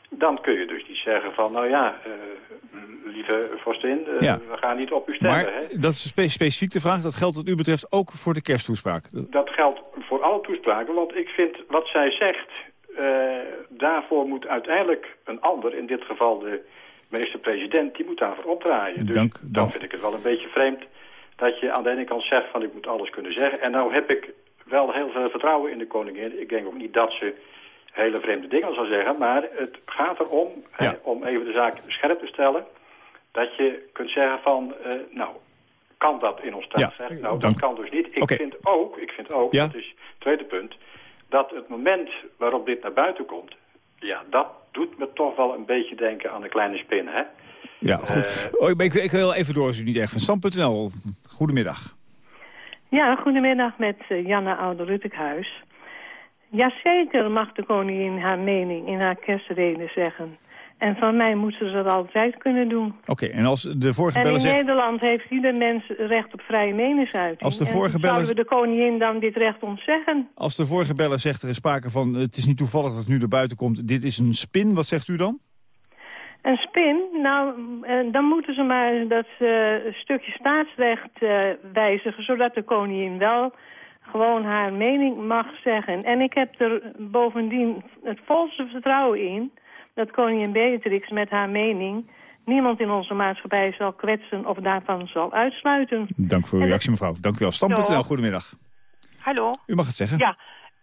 dan kun je dus niet zeggen van, nou ja, uh, lieve vorstin, uh, ja. we gaan niet op u stemmen. Maar hè? dat is spe specifiek de vraag, dat geldt wat u betreft ook voor de kersttoespraak? Dat geldt voor alle toespraken, want ik vind wat zij zegt, uh, daarvoor moet uiteindelijk een ander, in dit geval de minister-president, die moet daarvoor opdraaien. Dus dank, dan dank. vind ik het wel een beetje vreemd dat je aan de ene kant zegt van ik moet alles kunnen zeggen. En nou heb ik wel heel veel vertrouwen in de koningin. Ik denk ook niet dat ze hele vreemde dingen zou zeggen. Maar het gaat erom, ja. hè, om even de zaak scherp te stellen... dat je kunt zeggen van, uh, nou, kan dat in ons staatsrecht? Ja, nou, dat kan dus niet. Ik okay. vind ook, ik vind ook, ja. dat is het tweede punt... dat het moment waarop dit naar buiten komt... ja, dat doet me toch wel een beetje denken aan een kleine spin, hè? Ja, goed. Uh, oh, ik, ik, wil even door als u niet echt van Stam.nl. Goedemiddag. Ja, goedemiddag met uh, Janne Oude-Ruttekhuis. Jazeker mag de koningin haar mening in haar kerstreden zeggen. En van mij moet ze dat altijd kunnen doen. Oké, okay, en als de vorige beller zegt... In Nederland heeft ieder mens recht op vrije meningsuiting. Als de vorige en beller... zouden we de koningin dan dit recht ontzeggen? Als de vorige beller zegt er is sprake van... het is niet toevallig dat het nu naar buiten komt, dit is een spin, wat zegt u dan? Een spin? Nou, dan moeten ze maar dat uh, stukje staatsrecht uh, wijzigen... zodat de koningin wel gewoon haar mening mag zeggen. En ik heb er bovendien het volste vertrouwen in... dat koningin Beatrix met haar mening... niemand in onze maatschappij zal kwetsen of daarvan zal uitsluiten. Dank voor uw reactie, mevrouw. Dank u wel. Stam.nl, goedemiddag. Hallo. U mag het zeggen. Ja,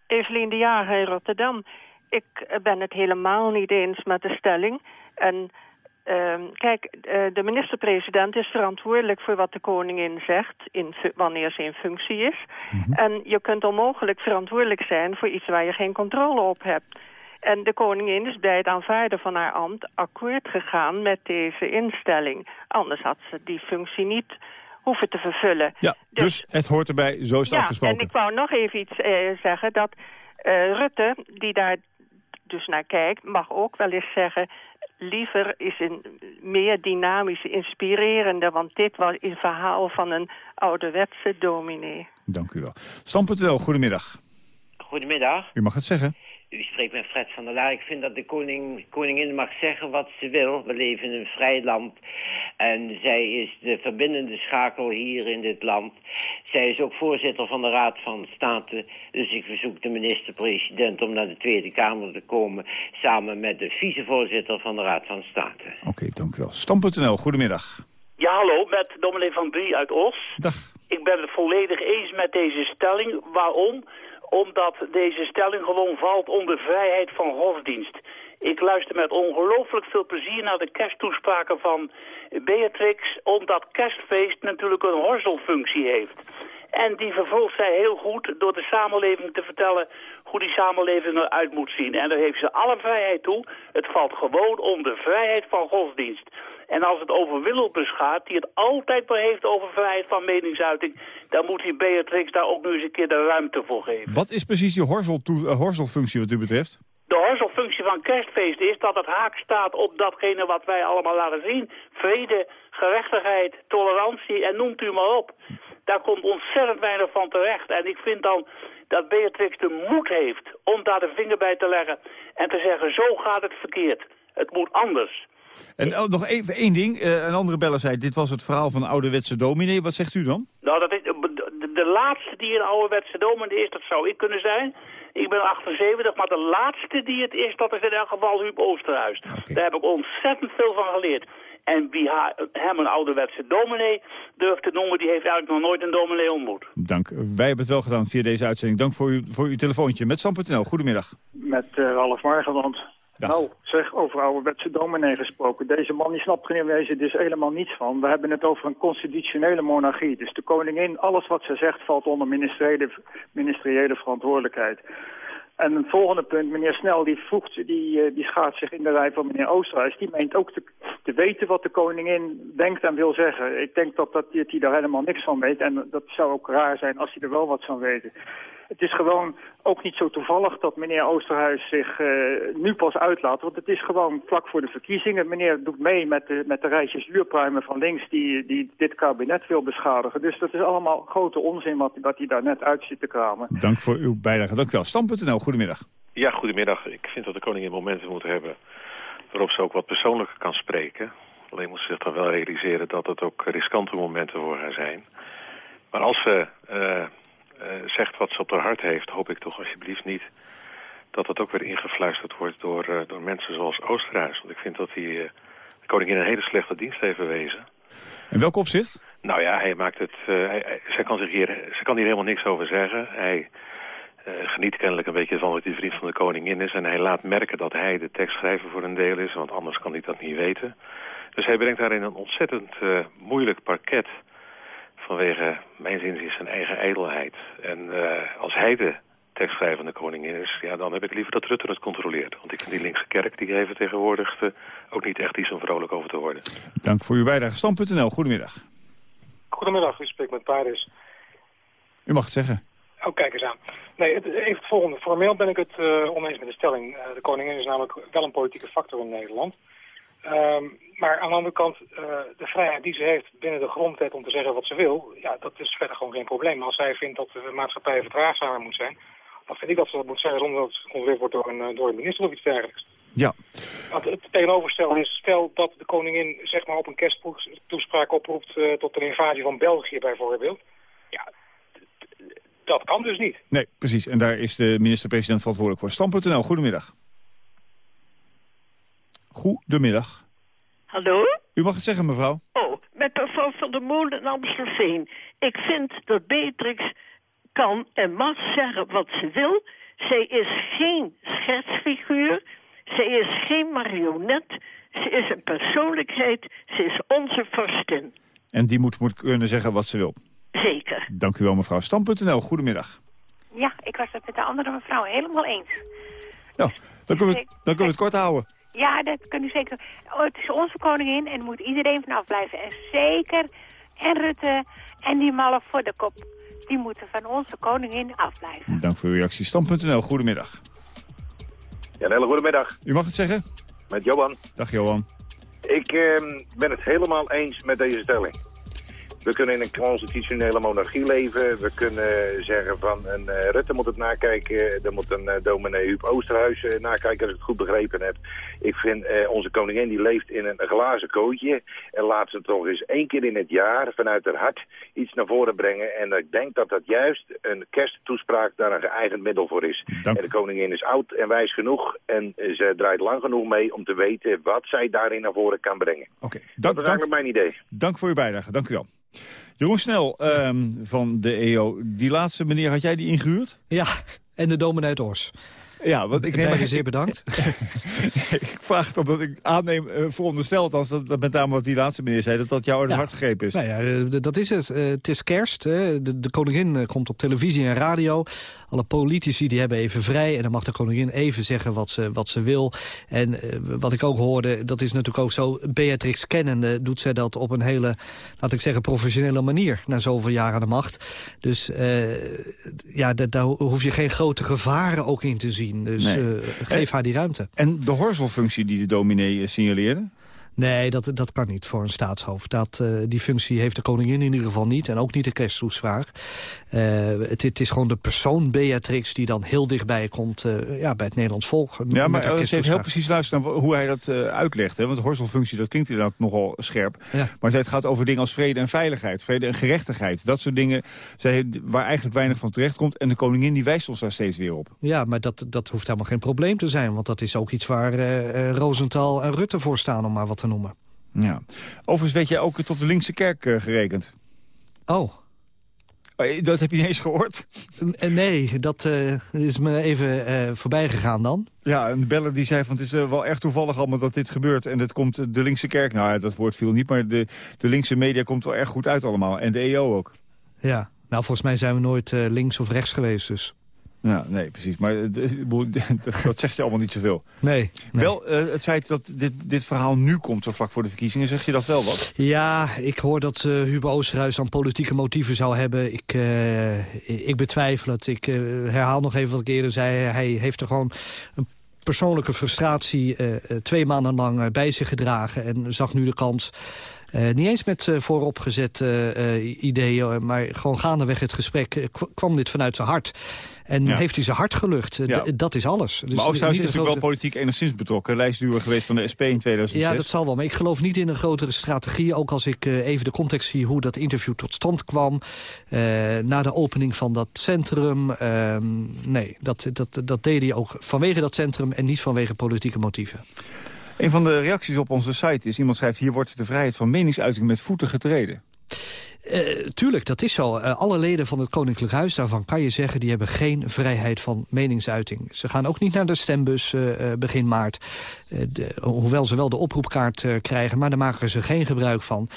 Evelien de Jager in Rotterdam. Ik ben het helemaal niet eens met de stelling... En Uh, kijk, uh, de minister-president is verantwoordelijk voor wat de koningin zegt in wanneer ze in functie is. Mm -hmm. En je kunt onmogelijk verantwoordelijk zijn voor iets waar je geen controle op hebt. En de koningin is bij het aanvaarden van haar ambt akkoord gegaan met deze instelling. Anders had ze die functie niet hoeven te vervullen. Ja, dus, dus het hoort erbij, zo is het ja, afgesproken. en ik wou nog even iets uh, zeggen, dat Rutte, die daar dus naar kijkt, mag ook wel eens zeggen liever is een meer dynamische, inspirerende... want dit was een verhaal van een ouderwetse dominee. Dank u wel. Stam.nl, goedemiddag. Goedemiddag. U mag het zeggen. U spreekt met Fred van der Laar. Ik vind dat de koning, koningin mag zeggen wat ze wil. We leven in een vrij land. En zij is de verbindende schakel hier in dit land. Zij is ook voorzitter van de Raad van State. Dus ik verzoek de minister-president om naar de Tweede Kamer te komen... samen met de vicevoorzitter van de Raad van State. Oké, okay, dank u wel. Stam.nl, goedemiddag. Ja, hallo, met dominee van Brie uit Os. Dag. Ik ben het volledig eens met deze stelling. Waarom? Omdat deze stelling gewoon valt onder vrijheid van godsdienst. Ik luister met ongelooflijk veel plezier naar de kersttoespraken van Beatrix... omdat kerstfeest natuurlijk een horzelfunctie heeft. En die vervolgt zij heel goed door de samenleving te vertellen hoe die samenleving eruit moet zien. En daar heeft ze alle vrijheid toe. Het valt gewoon onder vrijheid van godsdienst. En als het over Wilhelmus gaat, die het altijd maar heeft over vrijheid van meningsuiting... dan moet die Beatrix daar ook nu eens een keer de ruimte voor geven. Wat is precies die uh, horzelfunctie wat u betreft? De horzelfunctie van kerstfeest is dat het haak staat op datgene wat wij allemaal laten zien. Vrede, gerechtigheid, tolerantie en noemt u maar op. Daar komt ontzettend weinig van terecht. En ik vind dan dat Beatrix de moed heeft om daar de vinger bij te leggen... en te zeggen, zo gaat het verkeerd. Het moet anders. En oh, nog even één ding. Uh, een andere beller zei, dit was het verhaal van een ouderwetse dominee. Wat zegt u dan? Nou, dat is, de, de laatste die een ouderwetse dominee is, dat zou ik kunnen zijn. Ik ben 78, maar de laatste die het is, dat is in elk geval Huub Oosterhuis. Daar heb ik ontzettend veel van geleerd. En wie hem een ouderwetse dominee durft te noemen... die heeft eigenlijk nog nooit een dominee ontmoet. Dank. Wij hebben het wel gedaan via deze uitzending. Dank voor, uw, voor uw telefoontje. Met Stam.nl. Goedemiddag. Met uh, Ralf Margeland. Nou, zeg, over ouderwetse dominee gesproken. Deze man die snapt in wezen dus helemaal niets van. We hebben het over een constitutionele monarchie. Dus de koningin, alles wat ze zegt, valt onder ministeriële, ministeriële verantwoordelijkheid. En het volgende punt, meneer Snel, die, voegt, die, eh, die schaart zich in de rij van meneer Oosterhuis. Die meent ook te, te weten wat de koningin denkt en wil zeggen. Ik denk dat, dat, dat hij daar helemaal niks van weet. En dat zou ook raar zijn als hij er wel wat van weet het is gewoon ook niet zo toevallig dat meneer Oosterhuis zich uh, nu pas uitlaat. Want het is gewoon vlak voor de verkiezingen. Meneer doet mee met de, met de rijtjes huurpruimen van links die, die dit kabinet wil beschadigen. Dus dat is allemaal grote onzin wat, dat hij daar net uit zit te kramen. Dank voor uw bijdrage. Dank u wel. Stam.nl, goedemiddag. Ja, goedemiddag. Ik vind dat de koningin momenten moet hebben waarop ze ook wat persoonlijker kan spreken. Alleen moet ze zich dan wel realiseren dat het ook riskante momenten voor haar zijn. Maar als ze uh, uh, zegt wat ze op haar hart heeft, hoop ik toch alsjeblieft niet dat dat ook weer ingefluisterd wordt door, uh, door mensen zoals Oosterhuis. Want ik vind dat hij uh, de koningin een hele slechte dienst heeft bewezen. In welk opzicht? Nou ja, hij maakt het. Hij, hij, zij, kan zich hier, zij kan hier helemaal niks over zeggen. Hij geniet kennelijk een beetje van wat hij vriend van de koningin is. En hij laat merken dat hij de tekstschrijver voor een deel is, want anders kan hij dat niet weten. Dus hij brengt daarin een ontzettend moeilijk parket vanwege, mijn zin, is zijn eigen ijdelheid. En uh, als hij de tekstschrijvende koningin is, ja, dan heb ik liever dat Rutte het controleert. Want ik vind die linkse kerk die hij vertegenwoordigt uh, ook niet echt iets om vrolijk over te worden. Dank voor uw bijdrage. Stam.nl, goedemiddag. Goedemiddag, u spreekt met Paris. U mag het zeggen. Oh, kijk eens aan. Nee, het, even het volgende. Formeel ben ik het uh, oneens met de stelling. Uh, de koningin is namelijk wel een politieke factor in Nederland. Um, maar aan de andere kant, uh, de vrijheid die ze heeft binnen de grondwet om te zeggen wat ze wil, ja, dat is verder gewoon geen probleem. Als zij vindt dat de maatschappij vertraagzamer moet zijn, dan vind ik dat ze dat moet zeggen zonder dat het gecontroleerd wordt door een, door een minister of iets dergelijks. Ja. Want het tegenoverstel is, stel dat de koningin zeg maar op een kersttoespraak oproept uh, tot een invasie van België bijvoorbeeld. Ja, dat kan dus niet. Nee, precies. En daar is de minister-president verantwoordelijk voor. Stam.nl, goedemiddag. Goedemiddag. Hallo? U mag het zeggen, mevrouw. Oh, met mevrouw van der Molen in Amstelveen. Ik vind dat Beatrix kan en mag zeggen wat ze wil. Zij is geen schetsfiguur. Zij is geen marionet. Ze is een persoonlijkheid. Ze is onze vorstin. En die moet, moet kunnen zeggen wat ze wil. Zeker. Dank u wel, mevrouw. Stam.nl, goedemiddag. Ja, ik was het met de andere mevrouw helemaal eens. Nou, dan kunnen we, dan kunnen we het kort houden. Ja, dat kunt u zeker. Oh, het is onze koningin en moet iedereen vanaf blijven. En zeker, en Rutte en die malle voor de kop, die moeten van onze koningin afblijven. Dank voor uw reactie. Stam.nl, goedemiddag. Ja, een hele goede middag. U mag het zeggen? Met Johan. Dag Johan. Ik eh, ben het helemaal eens met deze stelling. We kunnen in een constitutionele monarchie leven. We kunnen zeggen van een uh, Rutte moet het nakijken. Er moet een uh, dominee Huub Oosterhuis uh, nakijken als ik het goed begrepen heb. Ik vind onze koningin die leeft in een glazen kootje. En laat ze toch eens één keer in het jaar vanuit haar hart iets naar voren brengen. En ik denk dat dat juist een kersttoespraak daar een geëigend middel voor is. Dank. En de koningin is oud en wijs genoeg. En ze draait lang genoeg mee om te weten wat zij daarin naar voren kan brengen. Oké, okay. dat is eigenlijk mijn idee. Dank voor uw bijdrage. Dank u wel. Jeroen Snel um, van de EO. Die laatste meneer, had jij die ingehuurd? Ja, en de dominee uit. Ja, want ik neem Beide zeer bedankt. ik vraag het omdat ik aanneem, uh, veronderstel althans, dat, dat met name wat die laatste meneer zei, dat dat jou uit het ja. hart gegrepen is. Nou ja, dat is het. Uh, het is kerst. Hè. De, de, koningin komt op televisie en radio. Alle politici die hebben even vrij en dan mag de koningin even zeggen wat ze, wat ze wil. En uh, wat ik ook hoorde, dat is natuurlijk ook zo, Beatrix kennende doet zij dat op een hele, laat ik zeggen, professionele manier, na zoveel jaar aan de macht. Dus ja, daar hoef je geen grote gevaren ook in te zien. Dus nee. uh, geef en, haar die ruimte. En de horzelfunctie die de dominee signaleerde? Nee, dat, dat kan niet voor een staatshoofd. Dat, uh, die functie heeft de koningin in ieder geval niet. En ook niet de kersttoespraak. Uh, het, het, is gewoon de persoon Beatrix die dan heel dichtbij komt uh, ja, bij het Nederlands volk. Ja, maar als je heel precies luisteren naar hoe hij dat uitlegt. Hè? Want horstelfunctie, dat klinkt inderdaad nogal scherp. Ja. Maar het gaat over dingen als vrede en veiligheid. Vrede en gerechtigheid. Dat soort dingen zij, waar eigenlijk weinig van terecht komt. En de koningin die wijst ons daar steeds weer op. Ja, maar dat, dat hoeft helemaal geen probleem te zijn. Want dat is ook iets waar Rosenthal en Rutte voor staan, om maar wat te noemen. Ja. Overigens weet jij ook tot de linkse kerk uh, gerekend. Oh. oh. Dat heb je niet eens gehoord? Nee, dat uh, is me even uh, voorbij gegaan dan. Ja, een beller die zei van het is wel echt toevallig allemaal dat dit gebeurt. En het komt de linkse kerk, nou ja, dat woord viel niet, maar de, de linkse media komt wel erg goed uit allemaal. En de EO ook. Ja, nou volgens mij zijn we nooit links of rechts geweest dus. Ja, nee, precies. Maar dat zegt je allemaal niet zoveel. Nee. Wel, uh, het feit dat dit, dit verhaal nu komt, zo vlak voor de verkiezingen, zeg je dat wel wat? Ja, ik hoor dat uh, Hugo Oosterhuis dan politieke motieven zou hebben. Ik, uh, ik betwijfel het. Ik herhaal nog even wat ik eerder zei. Hij heeft er gewoon een persoonlijke frustratie twee maanden lang bij zich gedragen... en zag nu de kans uh, niet eens met uh, vooropgezet uh, ideeën, maar gewoon gaandeweg het gesprek kwam dit vanuit zijn hart. En heeft hij zijn hart gelucht. Ja. Dat is alles. Dus maar Oosterhuis is natuurlijk wel politiek enigszins betrokken. Lijstduwer geweest van de SP in 2006. Ja, dat zal wel. Maar ik geloof niet in een grotere strategie. Ook als ik even de context zie hoe dat interview tot stand kwam. na de opening van dat centrum. Ehm, nee, dat, dat, dat deed hij ook vanwege dat centrum en niet vanwege politieke motieven. Een van de reacties op onze site is, iemand schrijft... hier wordt de vrijheid van meningsuiting met voeten getreden. Uh, tuurlijk, dat is zo. Uh, alle leden van het Koninklijk Huis, daarvan kan je zeggen... die hebben geen vrijheid van meningsuiting. Ze gaan ook niet naar de stembus uh, begin maart. De, hoewel ze wel de oproepkaart krijgen, maar daar maken ze geen gebruik van.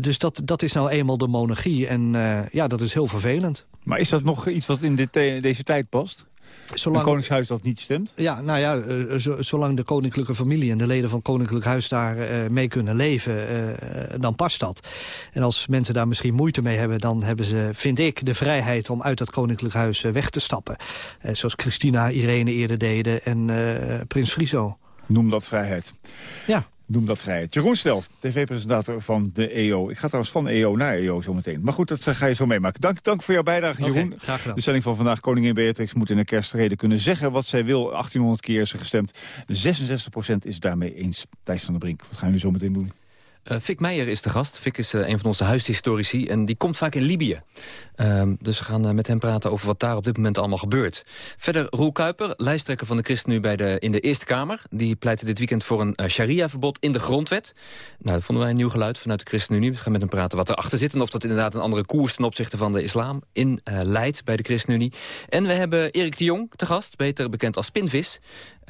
dus dat, dat is nou eenmaal de monarchie. En ja, dat is heel vervelend. Maar is dat nog iets wat in dit, deze tijd past? Zolang, het Koningshuis dat niet stemt? Ja, nou ja, uh, zolang de koninklijke familie en de leden van het Koninklijk Huis daar uh, mee kunnen leven, uh, dan past dat. En als mensen daar misschien moeite mee hebben, dan hebben ze, vind ik, de vrijheid om uit dat Koninklijk Huis weg te stappen. zoals Christina, Irene eerder deden en Prins Friso. Noem dat vrijheid. Ja noem dat vrijheid. Jeroen Stel, tv-presentator van de EO. Ik ga trouwens van EO naar EO zometeen. Maar goed, dat ga je zo meemaken. Dank, dank voor jouw bijdrage, Jeroen. graag gedaan. De stelling van vandaag, koningin Beatrix moet in de kerstreden kunnen zeggen wat zij wil. 1800 keer is ze gestemd. 66% is daarmee eens. Thijs van der Brink, wat gaan jullie zo meteen doen? Uh, Meijer is de gast. Fik is uh, een van onze huishistorici en die komt vaak in Libië. Uh, dus we gaan uh, met hem praten over wat daar op dit moment allemaal gebeurt. Verder Roel Kuiper, lijsttrekker van de ChristenUnie bij de, in de Eerste Kamer. Die pleitte dit weekend voor een sharia-verbod in de grondwet. Nou, dat vonden wij een nieuw geluid vanuit de ChristenUnie. We gaan met hem praten wat erachter zit... en of dat inderdaad een andere koers ten opzichte van de islam in leidt bij de ChristenUnie. En we hebben Erik de Jong te gast, beter bekend als Spinvis.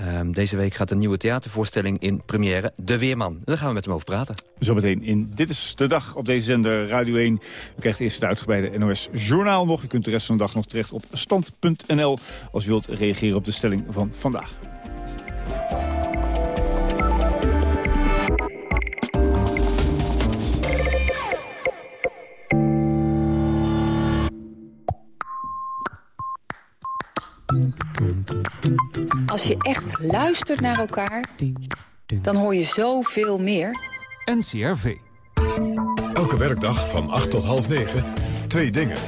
Um, deze week gaat een nieuwe theatervoorstelling in première, De Weerman. Daar gaan we met hem over praten. Zometeen in Dit is de Dag op deze zender Radio 1. U krijgt eerst het uitgebreide NOS Journaal nog. U kunt de rest van de dag nog terecht op stand.nl... als u wilt reageren op de stelling van vandaag. Als je echt luistert naar elkaar, dan hoor je zoveel meer. NCRV. Elke werkdag van 8 tot half 9. Twee dingen.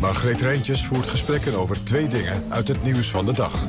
Margreet Rijntjes voert gesprekken over twee dingen uit het nieuws van de dag.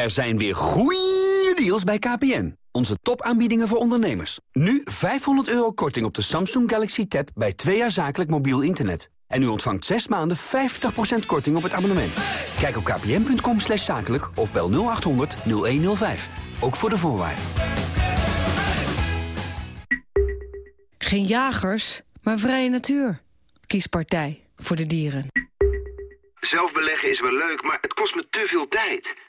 Er zijn weer goede deals bij KPN. Onze topaanbiedingen voor ondernemers. Nu 500 euro korting op de Samsung Galaxy Tab bij twee jaar zakelijk mobiel internet. En u ontvangt 6 maanden 50% korting op het abonnement. Kijk op kpn.com slash zakelijk of bel 0800 0105. Ook voor de voorwaarden. Geen jagers, maar vrije natuur. Kies partij voor de dieren. Zelf beleggen is wel leuk, maar het kost me te veel tijd.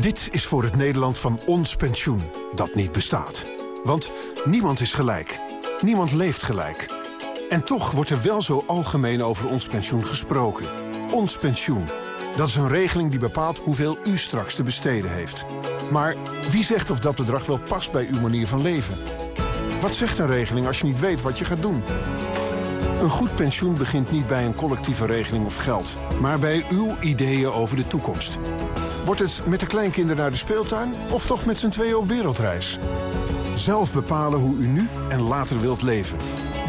Dit is voor het Nederland van ons pensioen, dat niet bestaat. Want niemand is gelijk. Niemand leeft gelijk. En toch wordt er wel zo algemeen over ons pensioen gesproken. Ons pensioen. Dat is een regeling die bepaalt hoeveel u straks te besteden heeft. Maar wie zegt of dat bedrag wel past bij uw manier van leven? Wat zegt een regeling als je niet weet wat je gaat doen? Een goed pensioen begint niet bij een collectieve regeling of geld... maar bij uw ideeën over de toekomst. Wordt het met de kleinkinderen naar de speeltuin... of toch met z'n tweeën op wereldreis? Zelf bepalen hoe u nu en later wilt leven.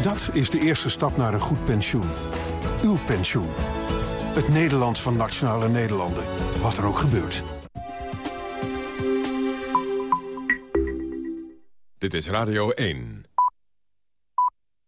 Dat is de eerste stap naar een goed pensioen. Uw pensioen. Het Nederland van Nationale Nederlanden. Wat er ook gebeurt. Dit is Radio 1.